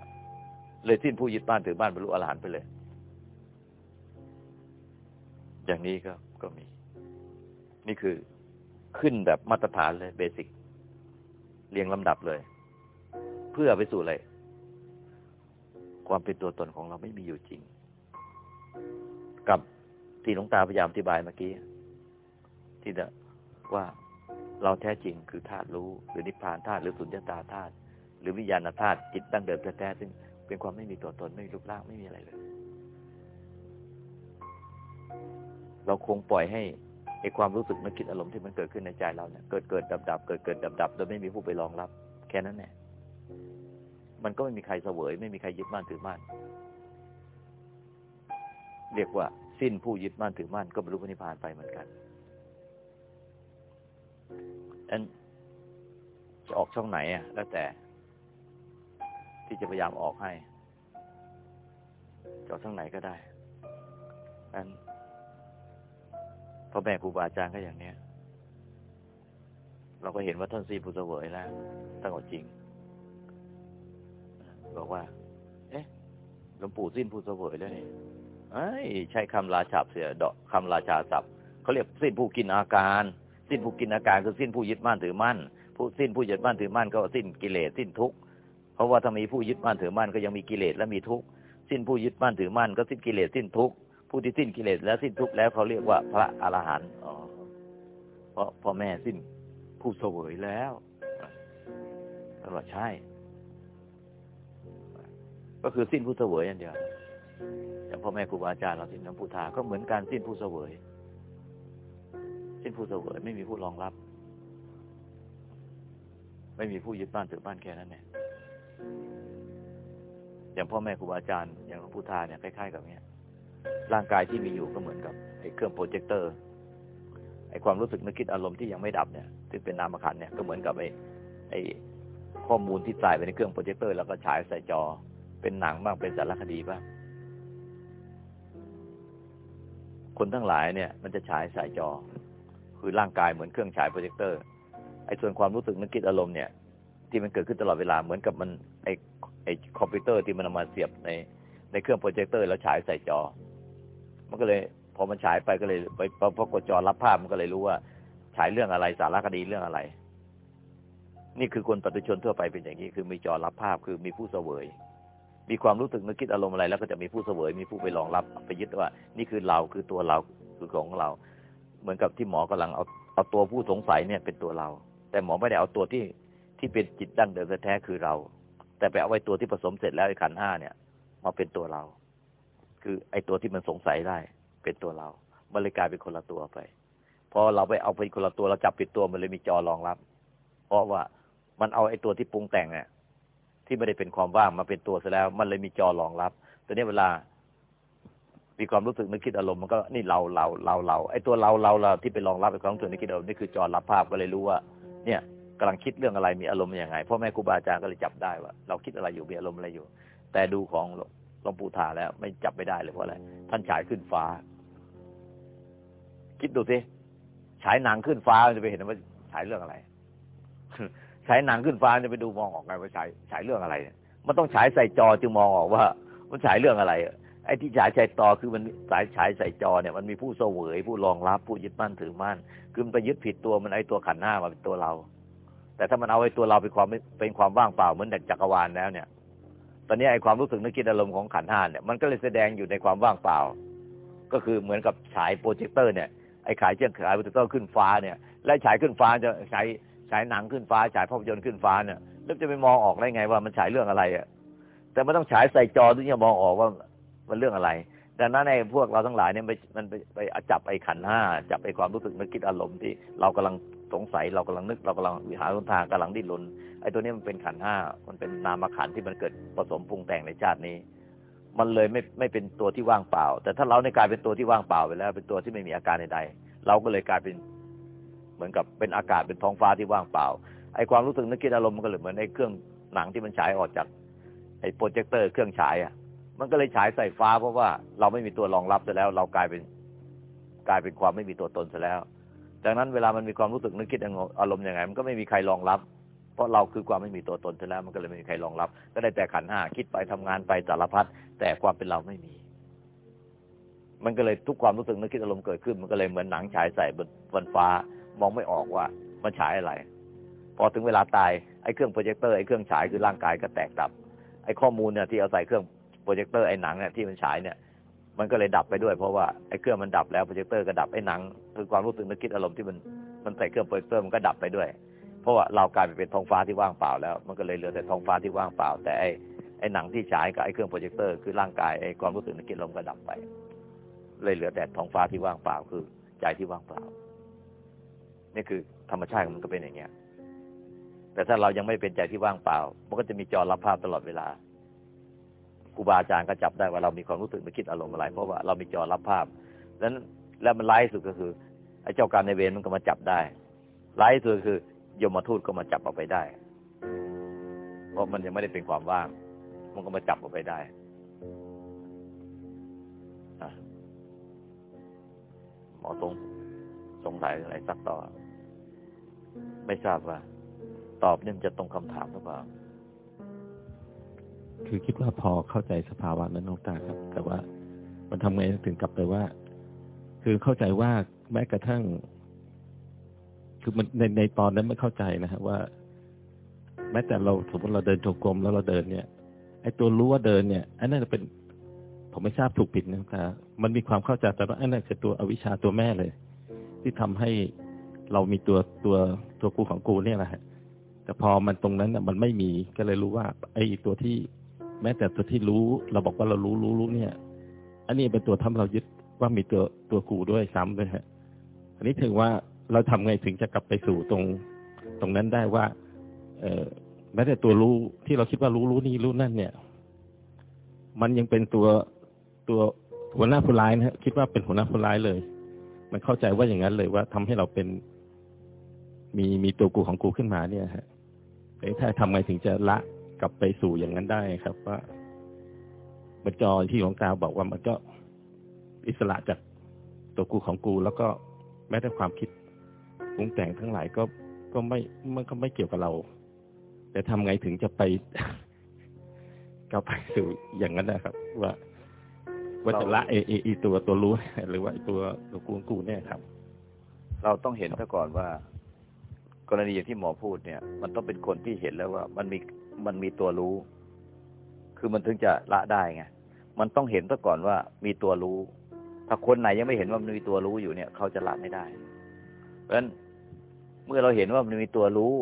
เลยสิ้นผู้ยึดบ้านถือบ้านบรรลุอรหันต์ไปเลย อย่างนี้ก็ก็มี นี่คือขึ้นแบบมาตรฐานเลยเบสิกเรียงลำดับเลย เพื่อไปสู่อะไร ความเป็นตัวตนของเราไม่มีอยู่จริง กับที่หลวงตาพยายามอธิบายเมื่อกี้ ที่จะว่าเราแท้จริงคือธาตุรู้หรือนิพพานธาตุหรือสุญญตาธาตุหรือวิญญาณธาตุจิตตั้งเดิมแท้ๆซึ่งเป็นความไม่มีตัวตนไม่มีรูปร่างไม่มีอะไรเลย เราคงปล่อยให้ไอความรู้สึกนึกคิดอารมณ์ที่มันเกิดขึ้นในใจเราเนี่ยเกิดเกิดดับดับเกิดเกิดดับดับโดยไม่มีผู้ไปรองรับ แค่นั้นแหละมันก็ไม่มีใครเสวย ไม่มีใครยึดมั่นถือมั่นเรียกว่า สิ้นผู้ยึดมั่นถือมั่นก็บรรลุพระนิพพานไปเหมือนกันอันจะออกช่องไหนอะ แล้วแต่ ที่จะพยายามออกให้จะออกช่องไหนก็ได้อัน พ่อแม่ครูบาอาจารย์ก็อย่างเนี้ย เราก็เห็นว่าท่านซีผู้เสวยแล้วตั้งเอาจริง บอกว่า เอ๊ะหลวงปู่สิ้นผู้เสวยแล้วนี่ไอ้ใช้คำราชาเสียดอกคำราชาศัพท์เขาเรียกสิ้นผู้กินอาการ สิ้นผู้กินอาการคือสิ้นผู้ยึดมั่นถือมั่น ผู้สิ้นผู้ยึดมั่นถือมั่นก็สิ้นกิเลสสิ้นทุกข์เพราะว่าถ้ามีผู้ยึดมั่นถือมั่นก็ยังมีกิเลสและมีทุกข์สิ้นผู้ยึดมั่นถือมั่นก็สิ้นกิเลสสิ้นทุกข์ ผู้ที่สิ้นกิเลสแล้วสิ้นทุกข์แล้วเขาเรียกว่าพระอรหันต์อ๋อเพราะพ่อแม่สิ้นผู้เสวยแล้วตลอดใช่ ก็คือสิ้นผู้เสวยอย่างเดียวอย่างพ่อแม่ครูบาอาจารย์เราสิ้นน้ำพุทาก็เหมือนการสิ้นผู้เสวย สิ้นผู้เสวยไม่มีผู้รองรับ ไม่มีผู้ยึดมั่นถือมั่นแค่นั้นเนี่ยอย่างพ่อแม่ครูบาอาจารย์อย่างหลวงพุทาเนี่ยคล้ายๆกับเนี้ย ร่างกายที่มีอยู่ก็เหมือนกับไอ้เครื่องโปรเจคเตอร์ไอ้ความรู้สึกนึกคิดอารมณ์ที่ยังไม่ดับเนี่ยที่เป็นนามขันธ์เนี่ยก็เหมือนกับไอ้ไอ้ข้อมูลที่ใส่ไปในเครื่องโปรเจคเตอร์แล้วก็ฉายใส่จอ เป็นหนังบ้างเป็นสารคดีบ้างคนทั้งหลายเนี่ยมันจะฉายใส่จอ คือร่างกายเหมือนเครื่องฉายโปรเจคเตอร์ไอ้ส่วนความรู้สึกนึกคิดอารมณ์เนี่ย ที่มันเกิดขึ้นตลอดเวลาเหมือนกับมันไอ้ไอ้คอมพิวเตอร์ที่มันเอามาเสียบในในเครื่องโปรเจคเตอร์แล้วฉายใส่จอ มันก็เลย พอมันฉายไปก็เลยไปพอกดจอรับภาพมันก็เลยรู้ว่า ฉายเรื่องอะไรสารคดีเรื่องอะไร นี่คือคนปัจจุชนทั่วไปเป็นอย่างนี้คือมีจอรับภาพคือมีผู้เสวย มีความรู้สึกนึกคิดอารมณ์อะไร แล้วก็จะมีผู้เสวย มีผู้ไปรองรับไปยึดว่า นี่คือเราคือตัวเราคือของเรา เหมือนกับที่หมอกำลังเอาเอาตัวผู้สงสัยเนี่ยเป็นตัวเรา แต่หมอไม่ได้เอาตัวที่ที่เป็นจิตดั้งเดิมแท้คือเรา แต่ไปเอาไว้ตัวที่ผสมเสร็จแล้วไอ้ขันห้าเนี่ย มาเป็นตัวเรา คือไอ้ตัวที่มันสงสัยได้ เป็นตัวเรามันเลยกลายเป็นคนละตัวไปพอเราไปเอาไปคนละตัวเราจับปิดตัวมันเลยมีจอรองรับ เพราะว่ามันเอาไอ้ตัวที่ปรุงแต่งเนี่ยที่ไม่ได้เป็นความว่างมาเป็นตัวซะแล้ว มันเลยมีจอรองรับตอนนี้เวลา มีความรู้สึกนึกคิดอารมณ์มันก็นี่เราเราเราเราไอ้ตัวเราเราเราที่ไปรองรับไอ้ความรู้สึกนึกคิดอารมณ์นี่คือจอรับภาพก็เลยรู้ว่า เนี่ยกำลังคิดเรื่องอะไรมีอารมณ์ยังไงพ่อแม่ครูบาอาจารย์ก็เลยจับได้ว่า เราคิดอะไรอยู่มีอารมณ์อะไรอยู่ แต่ดูของ หลวงปู่ทาแล้ว ไม่จับไม่ได้เลยเพราะอะไรท่านฉายขึ้นฟ้า คิดดูสิฉายหนังขึ้นฟ้าจะไปเห็นว่าฉายเรื่องอะไรฉายหนังขึ้นฟ้าจะไปดูมองออกไงว่าฉายฉายเรื่องอะไรมันต้องฉายใส่จอจึงมองออกว่า มันฉายเรื่องอะไรไอ้ที่ฉายใส่จอคือมันสายฉายใส่จอเนี่ยมันมีผู้เสวยผู้รองรับผู้ยึดมั่นถือมั่นคือมันไปยึดผิดตัวมันไอ้ตัวขันหน้ามาเป็นตัวเรา แต่ถ้ามันเอาไอ้ตัวเราเป็นความเป็นความว่างเปล่าเหมือนดักจักรวาลแล้วเนี่ย ตอนนี้ไอ้ความรู้สึกนึกคิดอารมณ์ของขันธ์ห้าเนี่ยมันก็เลยแสดงอยู่ในความว่างเปล่า ก็คือเหมือนกับฉายโปรเจคเตอร์เนี่ยไอ้ฉายเชื่อมฉายโปรเจคเตอร์ขึ้นฟ้าเนี่ยและฉายขึ้นฟ้าจะฉายฉายหนังขึ้นฟ้าฉายภาพยนตร์ขึ้นฟ้าเนี่ยแล้วจะไปมองออกได้ไงว่ามันฉายเรื่องอะไรอะแต่มันต้องฉายใส่จอถึงจะมองออกว่ามันเรื่องอะไรดังนั้นในพวกเราทั้งหลายเนี่ยไปมันไปไปจับไอ้ขันธ์ห้าจับไอ้ความรู้สึกนึกคิดอารมณ์ที่เรากำลังสงสัยเรากำลังนึกเรากำลังวิหารทางกำลังดิ้นรน ไอ้ตัวนี้มันเป็นขันธ์ห้ามันเป็นนามขันธ์ที่มันเกิดผสมปรุงแต่งในชาตินี้ มันเลยไม่ไม่เป็นตัวที่ว่างเปล่า แต่ถ้าเราในกลายเป็นตัวที่ว่างเปล่าไปแล้ว เป็นตัวที่ไม่มีอาการใดๆเราก็เลยกลายเป็นเหมือนกับเป็นอากาศเป็นท้องฟ้าที่ว่างเปล่าไอ้ความรู้สึกนึกคิดอารมณ์มันก็เลยเหมือนไอ้เครื่องหนังที่มันฉายออกจากไอ้โปรเจคเตอร์เครื่องฉายอะ มันก็เลยฉายใส่ฟ้าเพราะว่าเราไม่มีตัวรองรับซะแล้ว เรากลายเป็นกลายเป็นความไม่มีตัวตนซะแล้ว ดังนั้นเวลามันมีความรู้สึกนึกคิดอารมณ์ยังไง มันก็ไม่มีใครรองรับ ราะเราคือความไม่มีตัวตนเสร็จแล้วมันก็เลยไม่มีใครรองรับ ก็ได้แต่ขันห้าคิดไปทำงานไปสารพัดแต่ความเป็นเราไม่มี มันก็เลยทุกความรู้สึกนึกคิดอารมณ์เกิดขึ้น มันก็เลยเหมือนหนังฉายใส่บนบนฟ้ามองไม่ออกว่ามันฉายอะไร พอถึงเวลาตายไอ้เครื่องโปรเจคเตอร์ไอ้เครื่องฉายคือร่างกายก็แตกดับ ไอ้ข้อมูลเนี่ยที่เอาใส่เครื่องโปรเจคเตอร์ไอ้หนังเนี่ยที่มันฉายเนี่ยมันก็เลยดับไปด้วยเพเพราะว่าไอ้เครื่องมันดับแล้วโปรเจคเตอร์ก็ดับไอ้หนัง คือความรู้สึกนึกคิดอารมณ์ที่มันมันใส่เครื่องโปรเจคเตอร์มันก็ดับไปด้วย ราะว่าเรากลายไปเป็นท้องฟ้าที่ว่างเปล่าแล้ว มันก็เลยเหลือแต่ท้องฟ้าที่ว่างเปล่า แต่ไอ้ไอ้หนังที่ฉายกับไอ้เครื่องโปรเจคเตอร์คือร่างกายไอ้ความรู้สึกนึกคิดอารมณ์ก็ดับไป เลยเหลือแต่ท้องฟ้าที่ว่างเปล่าคือใจที่ว่างเปล่านี่คือธรรมชาติมันก็เป็นอย่างเงี้ย แต่ถ้าเรายังไม่เป็นใจที่ว่างเปล่า มันก็จะมีจอรับภาพตลอดเวลาครูบาอาจารย์ก็จับได้ว่าเรามีความรู้สึกไม่คิดอารมณ์อะไร เพราะว่าเรามีจอรับภาพแล้วแล้วมันร้ายสุดก็คือไอ้เจ้ากรรมในเวรมันก็มาจับได้ร้ายสุดคือ ยมทูตก็มาจับเอาไปได้ เพราะมันยังไม่ได้เป็นความว่าง มันก็มาจับเอาไปได้หมอตรงสงสัยอะไรสักต่อ ไม่ทราบว่า ตอบเนี่ยจะตรงคำถามหรือเปล่า คือคิดว่าพอเข้าใจสภาวะนั้นนกตาครับ แต่ว่ามันทำไงถึงกลับไปว่า คือเข้าใจว่าแม้กระทั่ง คือมันในในตอนนั้นไม่เข้าใจนะฮะว่า แม้แต่เราสมมติเราเดินจงกรมแล้วเราเดินเนี่ยไอ้ตัวรู้ว่าเดินเนี่ยอันนั้นเป็น ผมไม่ทราบถูกผิดนะครับมันมีความเข้าใจแต่ว่าอันนั้นคือตัวอวิชชาตัวแม่เลย ที่ทำให้เรามีตัวตัวตัวกูของกูเนี่ยแหละฮะแต่พอมันตรงนั้นมันไม่มีก็เลยรู้ว่า ไอ้ตัวที่ แม้แต่ตัวที่รู้ เราบอกว่าเรารู้รู้รู้เนี่ย อันนี้เป็นตัวทำเรายึดว่ามีตัวตัวกูด้วยซ้ำด้วยฮะอันนี้ถึงว่า เราทำไงถึงจะกลับไปสู่ตรงตรงนั้นได้ว่า เออแม้แต่ตัวรู้ที่เราคิดว่ารู้รู้นี่รู้นั่นเนี่ย มันยังเป็นตัวตัวหัวหน้าผู้ร้ายนะฮะคิดว่าเป็นหัวหน้าผู้ร้ายเลย มันเข้าใจว่าอย่างนั้นเลยว่าทำให้เราเป็น มีมีตัวกูของกูขึ้นมาเนี่ยฮะแต่ถ้าทำไงถึงจะละกลับไปสู่อย่างนั้นได้ครับ ว่าบรรจอที่หลวงตาบอกว่ามันก็อิสระจากตัวกูของกู แล้วก็แม้แต่ความคิด ปรุงแต่งทั้งหลายก็ก็ไม่มันก็ไม่เกี่ยวกับเรา แต่ทำไงถึงจะไปกลับไปสู่อย่างนั้นนะครับ ว่าว่าจะละเอเออตัวตัวรู้หรือว่าตัวตัวกูของกูเนี่ยครับ เราต้องเห็นซะก่อนว่า กรณีอย่างที่หมอพูดเนี่ย มันต้องเป็นคนที่เห็นแล้วว่า มันมีมันมีตัวรู้ คือมันถึงจะละได้ไงมันต้องเห็นซะก่อนว่ามีตัวรู้ ถ้าคนไหนยังไม่เห็นว่ามันมีตัวรู้อยู่เนี่ย เขาจะละไม่ได้เพ ราะฉะนั้นเมื่อเราเห็นว่ามันมีตัวรู้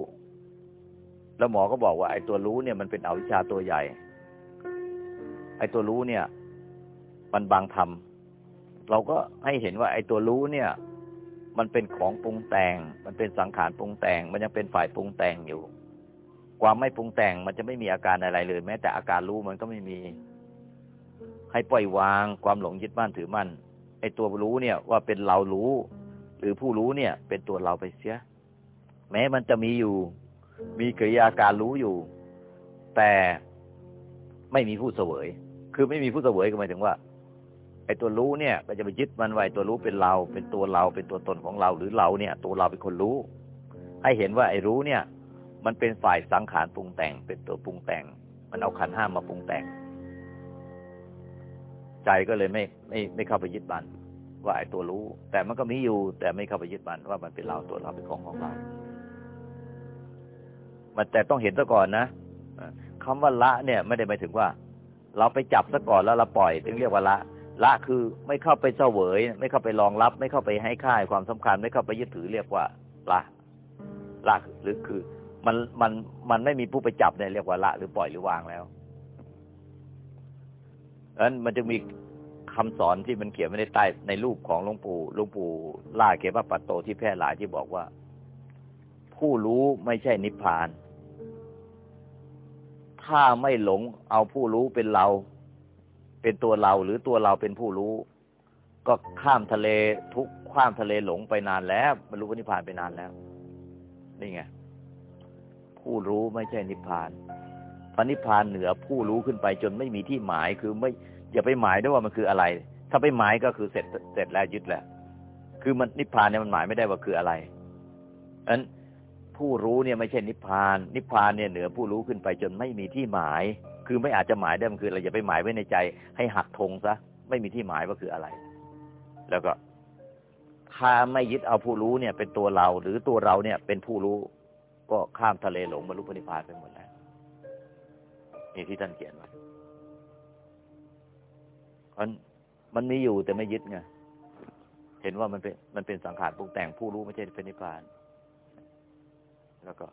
แล้วหมอก็บอกว่าไอ้ตัวรู้เนี่ยมันเป็นอวิชชาตัวใหญ่ ไอ้ตัวรู้เนี่ย มันบางธรรมเราก็ให้เห็นว่าไอ้ตัวรู้เนี่ย มันเป็นของปรุงแต่ง มันเป็นสังขารปรุงแต่ง มันยังเป็นฝ่ายปรุงแต่งอยู่ ความไม่ปรุงแต่งมันจะไม่มีอาการอะไรเลย แม้แต่อาการรู้มันก็ไม่มี ให้ปล่อยวางความหลงยึดมั่นถือมั่นไอ้ตัวรู้เนี่ยว่าเป็นเรารู้ หรือผู้รู้เนี่ย เป็นตัวเราไปเสีย แม้มันจะมีอยู่ มีกิริยาการรู้อยู่ แต่ไม่มีผู้เสวย คือไม่มีผู้เสวยก็หมายถึงว่า ไอ้ตัวรู้เนี่ยก็จะไปยึดมันไว้ตัวรู้เป็นเรา เป็นตัวเรา เป็นตัวตนของเรา หรือเราเนี่ย ตัวเราเป็นคนรู้ ให้เห็นว่าไอ้รู้เนี่ย มันเป็นฝ่ายสังขารปรุงแต่ง เป็นตัวปรุงแต่ง มันเอาขันห้ามาปรุงแต่ง ใจก็เลยไม่ไม่ไม่เข้าไปยึดมัน ว่าไอ้ตัวรู้ แต่มันก็มีอยู่ แต่ไม่เข้าไปยึดมันว่ามันเป็นเราตัวเราเป็นของของเรา มันแต่ต้องเห็นซะก่อนนะคำว่าละเนี่ย ไม่ได้หมายถึงว่า เราไปจับซะก่อนแล้วเราปล่อยถึงเรียกว่าละ ละคือไม่เข้าไปเสวย ไม่เข้าไปรองรับ ไม่เข้าไปให้ค่ายความสำคัญ ไม่เข้าไปยึดถือเรียกว่าละละหรือคือ มันมันมันไม่มีผู้ไปจับเนี่ยเรียกว่าละหรือปล่อยหรือวางแล้วดังนั้นมันจะมี คำสอนที่มันเขียนไว้ในใต้ในรูปของหลวงปู่หลวงปู่ล่าเกปปัตโตที่แพร่หลายที่บอกว่า ผู้รู้ไม่ใช่นิพพาน ถ้าไม่หลงเอาผู้รู้เป็นเรา เป็นตัวเราหรือตัวเราเป็นผู้รู้ ก็ข้ามทะเลทุกข้ามทะเลหลงไปนานแล้วบรรลุนิพพานไปนานแล้ว นี่ไงผู้รู้ไม่ใช่นิพพานพระนิพพานเหนือผู้รู้ขึ้นไปจนไม่มีที่หมายคือไม่ อย่าไปหมายด้วยว่ามันคืออะไร ถ้าไปหมายก็คือเสร็จเสร็จแล้วยึดแล้ว คือมันนิพพานเนี่ยมันหมายไม่ได้ว่าคืออะไรอันผู้รู้เนี่ยไม่ใช่นิพพาน นิพพานเนี่ยเหนือผู้รู้ขึ้นไปจนไม่มีที่หมาย คือไม่อาจจะหมายได้มันคืออะไรอย่าไปหมายไว้ในใจ ให้หักธงซะไม่มีที่หมายว่าคืออะไร แล้วก็ถ้าไม่ยึดเอาผู้รู้เนี่ย เป็นตัวเรา หรือตัวเราเนี่ย เป็นผู้รู้ ก็ข้ามทะเลหลงบรรลุพระนิพพานไปหมดแล้วนี่ที่ท่านเขียนไว้ มันมันมีอยู่แต่ไม่ยึดไงเห็นว่ามันเป็นมันเป็นสังขารปรุงแต่งผู้รู้ไม่ใช่เป็นนิพพาน แล้วก็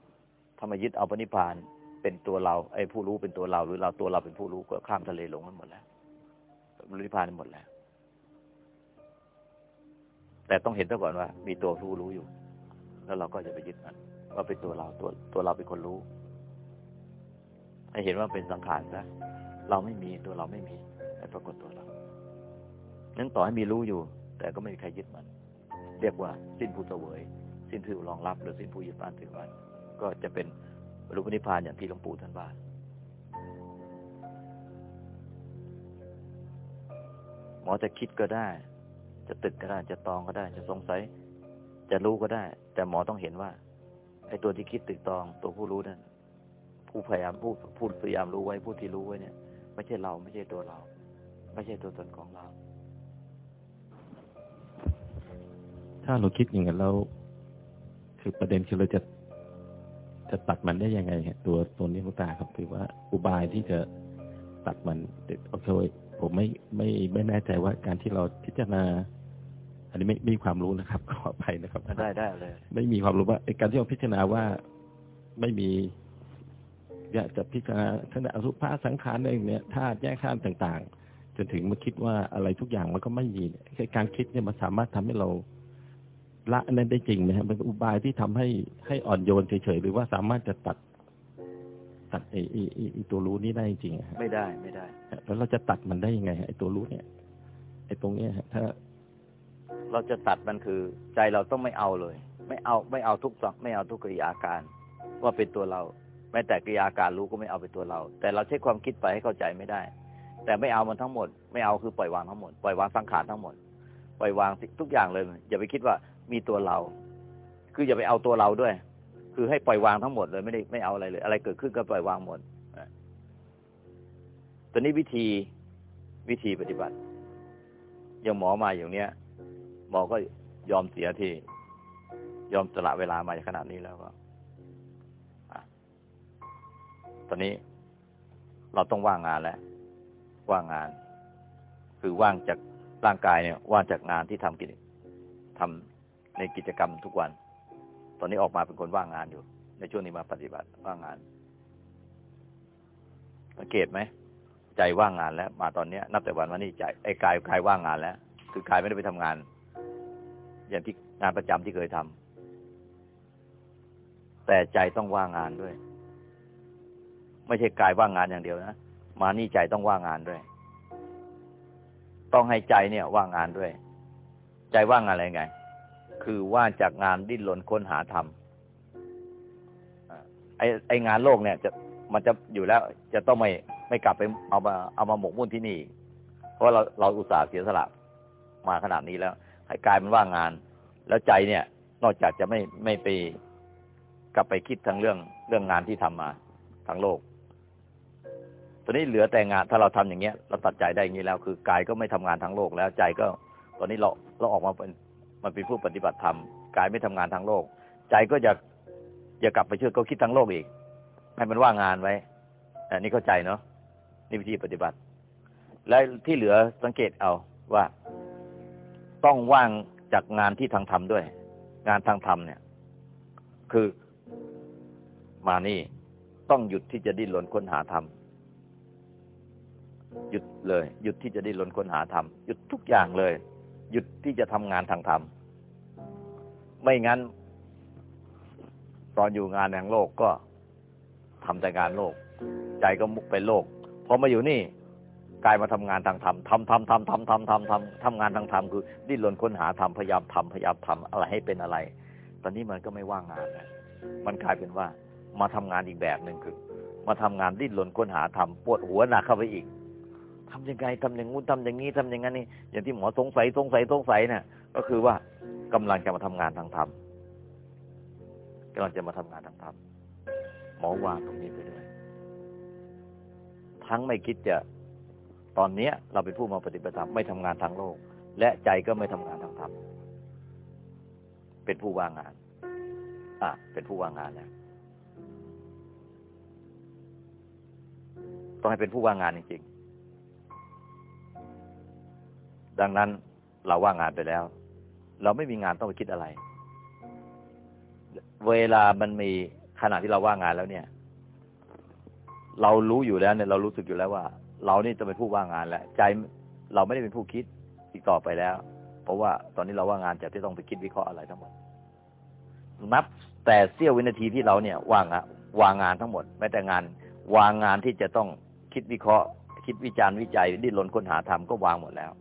ถ้ามายึดเอาปณิพานเป็นตัวเราไอ้ผู้รู้เป็นตัวเรา หรือเราตัวเราเป็นผู้รู้ก็ข้ามทะเลหลงมันหมดแล้วบรรลุนิพพานหมดแล้ว แต่ต้องเห็นซะก่อนว่า มีตัวผู้รู้อยู่ แล้วเราก็จะไปยึดมันว่าเป็นตัวเราตัวตัวเราเป็นคนรู้ ให้เห็นว่าเป็นสังขารซะเราไม่มีตัวเราไม่มีแต่ปรากฏตัวเรา นั้นต่อให้มีรู้อยู่ แต่ก็ไม่มีใครยึดมัน เรียกว่าสิ้นผู้เสวย สิ้นผู้รองรับ หรือสิ้นผู้ยึดบ้านถือมันก็จะเป็นบรรลุนิพพานอย่างที่หลวงปู่ท่านว่าหมอจะคิดก็ได้ จะตึกก็ได้ จะตองก็ได้ จะสงสัย จะรู้ก็ได้ แต่หมอต้องเห็นว่าไอ้ตัวที่คิดตึกตอง ตัวผู้รู้นั่นผู้พยายามผู้พูดพยายามรู้ไว้ผู้ที่รู้ไว้เนี่ย ไม่ใช่เราไม่ใช่ตัวเรา ไม่ใช่ตัวตนของเรา ถ้าเราคิดอย่างนั้นแล้วคือประเด็นคือเราจะจะตัดมันได้ยังไงฮะตัวตัวนี้คุณตาครับคือว่าอุบายที่จะตัดมันโอเคผมไม่ไม่ไม่แน่ใจว่าการที่เราพิจารณา อันนี้ไม่ไม่มีความรู้นะครับขออภัยนะครับได้ได้เลย ไม่มีความรู้ว่าไอ้การที่เราพิจารณาว่าไม่มีอยากจะพิจารณาขณะอสุภะสังขารอะไรอย่างเนี้ยธาตุแยกข้ามต่าง ๆ จนถึงมาคิดว่าอะไรทุกอย่างมันก็ไม่มีแค่การคิดเนี่ยมันสามารถทำให้เรา ละอันนั้นได้จริงไหมครับเป็นอุบายที่ทำให้ให้อ่อนโยนเฉยๆหรือว่าสามารถจะตัด ตัดไอ้ไอ้ไอ้ไอ้ตัวรู้นี้ได้จริงๆฮะไม่ได้ไม่ได้แล้วเราจะตัดมันได้ยังไงฮะไอ้ตัวรู้เนี่ยไอ้ตรงเนี้ยฮะถ้า เราจะตัดมันคือ ใจเราต้องไม่เอาเลย ไม่เอาไม่เอาทุกสัไม่เอาทุกกิริยาการ ว่าเป็นตัวเราแม้แต่กิริยาการรู้ก็ไม่เอาเป็นตัวเรา แต่เราใช้ความคิดไปให้เข้าใจไม่ได้ แต่ไม่เอามันทั้งหมด ไม่เอาคือปล่อยวางทั้งหมดปล่อยวางสังขารทั้งหมดปล่อยวางทุกอย่างเลยอย่าไปคิดว่า มีตัวเรา คืออย่าไปเอาตัวเราด้วย คือให้ปล่อยวางทั้งหมดเลยไม่ได้ไม่เอาอะไรเลย อะไรเกิดขึ้นก็ปล่อยวางหมดตอนนี้วิธีวิธีปฏิบัติ อย่างหมอมาอย่างเนี้ย หมอก็ยอมเสียทียอมสละเวลามาขนาดนี้แล้วก็ตอนนี้เราต้องว่างงานแล้ว ว่างงาน คือว่างจากร่างกายเนี่ย ว่างจากงานที่ทำกิจทำ ในกิจกรรมทุกวัน ตอนนี้ออกมาเป็นคนว่างงานอยู่ ในช่วงนี้มาปฏิบัติว่างงาน สังเกตไหมใจว่างงานแล้ว มาตอนเนี้ยนับแต่วันวันนี้ใจไอ้กายกายว่างงานแล้ว คือกายไม่ได้ไปทำงาน อย่างที่งานประจำที่เคยทำแต่ใจต้องว่างงานด้วย ไม่ใช่กายว่างงานอย่างเดียวนะมานี่ใจต้องว่างงานด้วย ต้องให้ใจเนี่ย ว่างงานด้วย ใจว่างงานอะไรไง คือว่างจากงานดิ้นรนค้นหาธรรมไอ้ไองานโลกเนี่ย จะมันจะอยู่แล้ว จะต้องไม่ไม่กลับไปเอามาเอามาหมกมุ่นที่นี่ เพราะเราเราอุตส่าห์เสียสละมาขนาดนี้แล้วให้กายมันว่างงาน แล้วใจเนี่ย นอกจากจะไม่ไม่ไปกลับไปคิดทางเรื่องเรื่องงานที่ทำมาทางโลกตอนนี้เหลือแต่งานถ้าเราทำอย่างเงี้ย เราตัดใจได้อย่างนี้แล้ว คือกายก็ไม่ทำงานทางโลกแล้วใจก็ ตอนนี้เราเราออกมาเป็น มันเป็นผู้ปฏิบัติธรรมกายไม่ทำงานทางโลก ใจก็จะอย่ากลับไปเชื่อก็คิดทางโลกอีก ให้มันว่างงานไว้อันนี้เข้าใจเนาะนี่วิธีปฏิบัติ และที่เหลือสังเกตเอาว่า ต้องว่างจากงานที่ทางธรรมด้วย งานทางธรรมเนี่ย คือมานี่ต้องหยุดที่จะดิ้นรนค้นหาธรรมหยุดเลย หยุดที่จะดิ้นรนค้นหาธรรมหยุดทุกอย่างเลย หยุดที่จะทำงานทางธรรม ไม่งั้น ตอนอยู่งานแห่งโลกก็ทำแต่งานโลก ใจก็มุกไปโลกพอมาอยู่นี่กายมาทำงานทางธรรมทำทำทำทำทำทำทำทำงานทางธรรมคือ ดิ้นรนค้นหาธรรมพยายามทำพยายามทำอะไรให้เป็นอะไร ตอนนี้มันก็ไม่ว่างงานนะมันกลายเป็นว่ามาทำงานอีกแบบหนึ่งคือ มาทำงานดิ้นรนค้นหาธรรมปวดหัวหนักเข้าไปอีก ทำยังไงทำอย่างงู้นทำอย่างนี้ทำอย่างนั้นนี่อย่างที่หมอสงสัยสงสัยสงสัยเนี่ยก็คือว่ากำลังจะมาทำงานทางธรรมกำลังจะมาทำงานทางธรรมหมอวางตรงนี้ไปด้วยทั้งไม่คิดจะตอนเนี้ย เราเป็นผู้มาปฏิบัติธรรมไม่ทำงานทางโลก และใจก็ไม่ทำงานทางธรรมเป็นผู้ว่างงาน อะ เป็นผู้ว่างงานนะต้องให้เป็นผู้ว่างงานจริงๆ ดังนั้นเราว่างงานไปแล้ว เราไม่มีงานต้องไปคิดอะไร เวลามันมีขณะที่เราว่างงานแล้วเนี่ย เรารู้อยู่แล้วเนี่ยเรารู้สึกอยู่แล้วว่า เรานี่จะเป็นผู้ว่างงานแล้วใจเราไม่ได้เป็นผู้คิดอีกต่อไปแล้ว เพราะว่าตอนนี้เราว่างงานจะที่ต้องไปคิดวิเคราะห์อะไรทั้งหมดนับแต่เสี้ยววินาทีที่เราเนี่ยว่างวางงานทั้งหมดแม้แต่งาน วางงานที่จะต้องคิดวิเคราะห์ คิดวิจารณ์วิจัยดิ้นรนค้นหาธรรมก็วางหมดแล้ว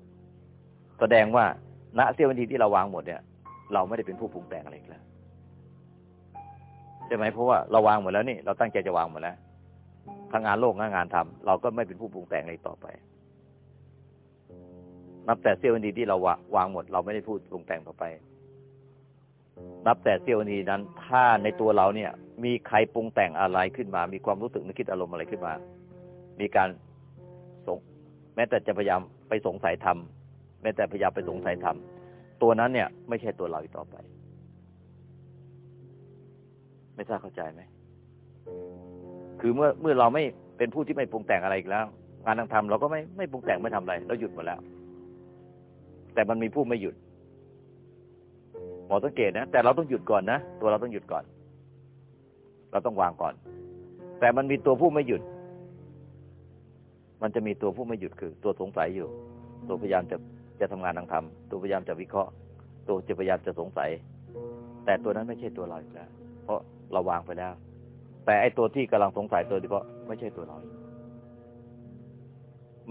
แสดงว่าณเสี้ยววินาทีที่เราวางหมดเนี่ย เราไม่ได้เป็นผู้ปรุงแต่งอะไรอีกแล้วใช่ไหมเพราะว่าเราวางหมดแล้วนี่เราตั้งใจจะวางหมดแล้วทั้งงานโลกงานงานทำเราก็ไม่เป็นผู้ปรุงแต่งอะไรต่อไป นับแต่เสี้ยววินาทีที่เราวางหมด เราไม่ได้พูดปรุงแต่งต่อไปนับแต่เสี้ยวนาทีนั้น ถ้าในตัวเราเนี่ย มีใครปรุงแต่งอะไรขึ้นมา มีความรู้สึกนึกคิดอารมณ์อะไรขึ้นมา มีการสงแม้แต่จะพยายามไปสงสัยทำ แม้แต่พยายามไปสงสัยทำตัวนั้นเนี่ย ไม่ใช่ตัวเราอีกต่อไป ไม่ทราบเข้าใจไหมคือเมื่อเมื่อเราไม่เป็นผู้ที่ไม่ปรุงแต่งอะไรอีกแล้ว งานทางธรรมเราก็ไม่ไม่ปรุงแต่งไม่ทำอะไรเราหยุดหมดแล้ว แต่มันมีผู้ไม่หยุดหมอสังเกตนะแต่เราต้องหยุดก่อนนะตัวเราต้องหยุดก่อน เราต้องวางก่อน แต่มันมีตัวผู้ไม่หยุด มันจะมีตัวผู้ไม่หยุดคือ ตัวสงสัยอยู่ ตัวพยายามจะ จะทำงานทางธรรมตัวพยายามจะวิเคราะห์ ตัวจะพยายามจะสงสัย แต่ตัวนั้นไม่ใช่ตัวเราอีกแล้ว เพราะเราวางไปแล้ว แต่ไอตัวที่กำลังสงสัยตัวนี้เพราะไม่ใช่ตัวเรา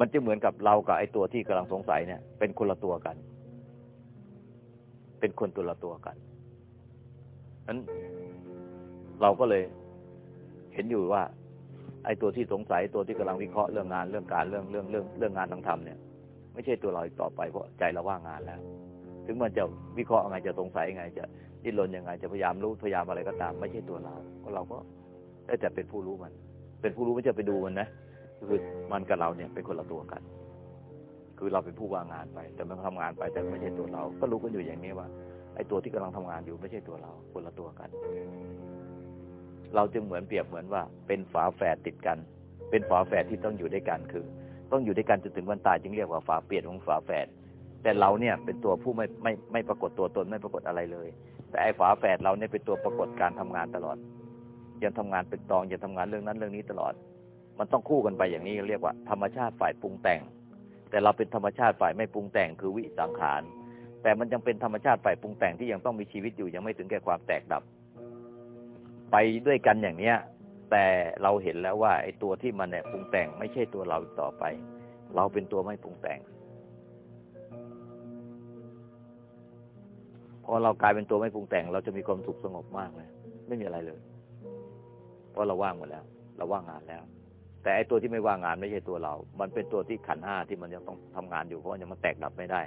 มันจะเหมือนกับเรากับไอตัวที่กำลังสงสัยเนี่ย เป็นคนละตัวกัน เป็นคนตัวละตัวกันนั้นเราก็เลยเห็นอยู่ว่า ไอ้ตัวที่สงสัยตัวที่กำลังวิเคราะห์เรื่องงานเรื่องการเรื่องเรื่องเรื่องเรื่องงานทางธรรมเนี่ย ไม่ใช่ตัวเราต่อไปเพราะใจเราว่างงานแล้ว ถึงมันจะวิเคราะห์ยังไงจะสงสัยยังไง จะดิ้นรนยังไงจะพยายามรู้พยายามอะไรก็ตาม ไม่ใช่ตัวเรา ก็เราก็ได้แต่เป็นผู้รู้มัน เป็นผู้รู้ไม่จะไปดูมันนะคือมันกับเราเนี่ยเป็นคนละตัวกัน คือเราเป็นผู้ว่างงานไป แต่มันทำงานไปแต่ไม่ใช่ตัวเรา ก็รู้กันอยู่อย่างนี้ว่าไอ้ตัวที่กำลังทำงานอยู่ไม่ใช่ตัวเรา คนละตัวกัน เราจึงเหมือนเปรียบเหมือนว่า เป็นฝาแฝดติดกัน เป็นฝาแฝดที่ต้องอยู่ด้วยกันคือ ต้องอยู่ด้วยกันจนถึงวันตายจึงเรียกว่าฝาเปลี่ยนของฝาแฝดแต่เราเนี่ยเป็นตัวผู้ไม่ไม่ไม่ปรากฏตัวตนไม่ปรากฏอะไรเลย แต่ไอ้ฝาแฝดเราเนี่ยเป็นตัวปรากฏการทำงานตลอดยังทำงานเป็นตองยังทำงานเรื่องนั้นเรื่องนี้ตลอด มันต้องคู่กันไปอย่างนี้เรียกว่า ธรรมชาติฝ่ายปรุงแต่ง แต่เราเป็นธรรมชาติฝ่ายไม่ปรุงแต่งคือวิสังขารแต่มันยังเป็นธรรมชาติฝ่ายปรุงแต่งที่ยังต้องมีชีวิตอยู่ยังไม่ถึงแก่ความแตกดับ ไปด้วยกันอย่างเนี้ย แต่เราเห็นแล้วว่าไอ้ตัวที่มันเนี่ยปรุงแต่งไม่ใช่ตัวเราต่อไป เราเป็นตัวไม่ปรุงแต่ง พอเรากลายเป็นตัวไม่ปรุงแต่ง เราจะมีความสุขสงบมากเลยไม่มีอะไรเลย เพราะเราว่างหมดแล้ว เราว่างงานแล้ว แต่ไอ้ตัวที่ไม่ว่างงานไม่ใช่ตัวเรา มันเป็นตัวที่ขันธ์ห้าที่มันยังต้องทำงานอยู่เพราะยังมันแตกดับไม่ได้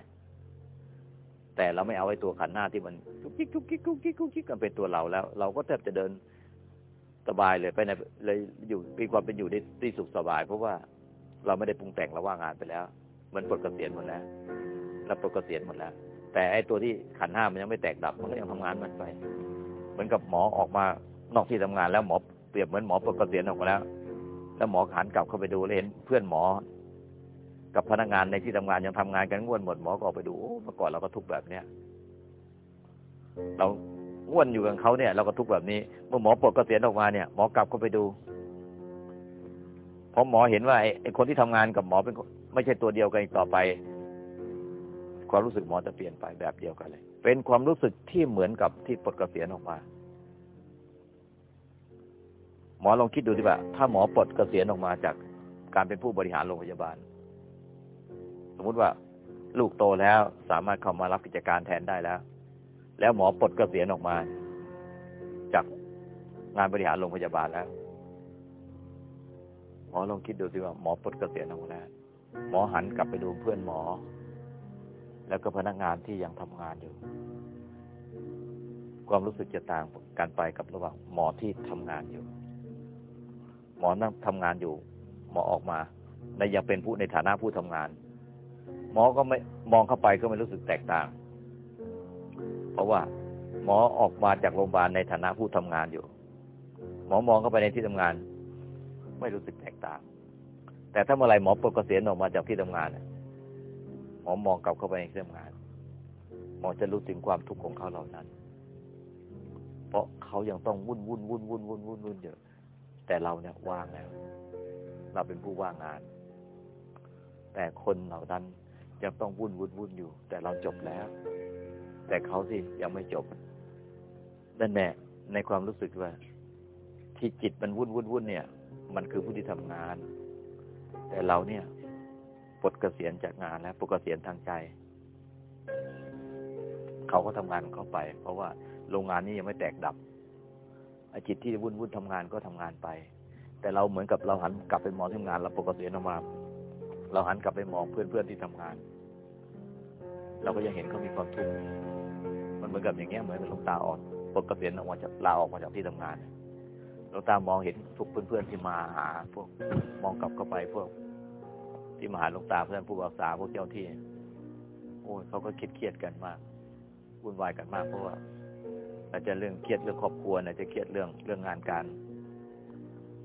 แต่เราไม่เอาไอ้ตัวขันธ์ห้าที่มันกุ๊กกิ๊กกุ๊กกิ๊กกุ๊กกิ๊กกุ๊กกิ๊กกันเป็นตัวเราแล้ว เราก็แทบจะเดิน สบายเลยไปในเลยอยู่มีความเป็นอยู่ได้ที่สุขสบาย เพราะว่าเราไม่ได้ปรุงแต่งเราว่างงานไปแล้ว มันปลดเกษียณหมดแล้วรับปลดเกษียณหมดแล้ว แต่ไอ้ตัวที่ขันห้ามันยังไม่แตกดับ มันก็ยังทำงานมันไป เหมือนกับหมอออกมานอกที่ทำงานแล้วหมอเปรียบเหมือนหมอปลดเกษียณออกมาแล้ว แล้วหมอขานกลับเข้าไปดูเห็นเพื่อนหมอ กับพนักงานในที่ทำงานยังทำงานกันง่วนหมดหมอก็ออกไปดูเมื่อก่อนเราก็ทุกแบบเนี้ยเรา ง่วนอยู่กับเขาเนี่ย เราก็ทุกแบบนี้ เมื่อหมอปลดเกษียณออกมาเนี่ยหมอกลับเข้าไปดูพอหมอเห็นว่าไอ้คนที่ทำงานกับหมอเป็นไม่ใช่ตัวเดียวกันอีกต่อไป ความรู้สึกหมอจะเปลี่ยนไปแบบเดียวกันเลย เป็นความรู้สึกที่เหมือนกับที่ปลดเกษียณออกมา หมอลองคิดดูสิว่าถ้าหมอปลดเกษียณออกมาจากการเป็นผู้บริหารโรงพยาบาล สมมุติว่าลูกโตแล้วสามารถเข้ามารับกิจการแทนได้แล้ว แล้วหมอปลดเกษียณออกมา จากงานบริหารโรงพยาบาลแล้วหมอลองคิดดูสิว่าหมอปลดเกษียณออกมาแล้วหมอหันกลับไปดูเพื่อนหมอ แล้วก็พนักงานที่ยังทำงานอยู่ ความรู้สึกจะต่างกันไปกับระหว่างหมอที่ทำงานอยู่ หมอนั่งทำงานอยู่ หมอออกมาในยังเป็นผู้ในฐานะผู้ทำงาน หมอก็ไม่มองเข้าไปก็ไม่รู้สึกแตกต่าง เพราะว่าหมอออกมาจากโรงพยาบาลในฐานะผู้ทำงานอยู่ หมอมองเข้าไปในที่ทำงาน ไม่รู้สึกแตกต่าง แต่ถ้าเมื่อไรหมอปลดเกษียณออกมาจากที่ทำงานหมอมองกลับเข้าไปในที่ทำงาน หมอจะรู้ถึงความทุกข์ของเขาเหล่านั้น เพราะเขายังต้องวุ่นวุ่นวุ่นวุ่นวุ่นวุ่นวุ่นเยอะแต่เราเนี่ยว่างแล้วเราเป็นผู้ว่างงาน แต่คนเหล่านั้นยังต้องวุ่นวุ่นวุ่นอยู่ แต่เราจบแล้ว แต่เขาสิยังไม่จบนั่นแหละในความรู้สึกว่า ที่จิตมันวุ่นวุ่นวุ่นเนี่ย มันคือผู้ที่ทำงาน แต่เราเนี่ยปลดเกษียณจากงานแล้วปลดเกษียณทางใจ เขาก็ทำงานเข้าไป เพราะว่าโรงงานนี้ยังไม่แตกดับอจิตที่วุ่นวุ่นทำงานก็ทำงานไป แต่เราเหมือนกับเราหันกลับไปมองที่งานเราปกติออกมาเราหันกลับไปมองเพื่อนๆที่ทำงาน เราก็ยังเห็นเขามีความทุกข์ มันเหมือนกับอย่างเงี้ยเหมือนกับลงตาออกปลดเกษียณออกมาจากลาออกมาจากที่ทำงานลงตามองเห็นทุกเพื่อนๆที่มาหา พวกมองกลับเข้าไปพวก ที่มาหาลงตาเพื่อนผู้รักษาพวกเจ้าที่ โอ้ยเขาก็คิดเครียดกันมากวุ่นวายกันมากเพราะว่าอาจจะเรื่องเครียดเรื่องครอบครัวอาจจะเครียดเรื่องเรื่องงานการ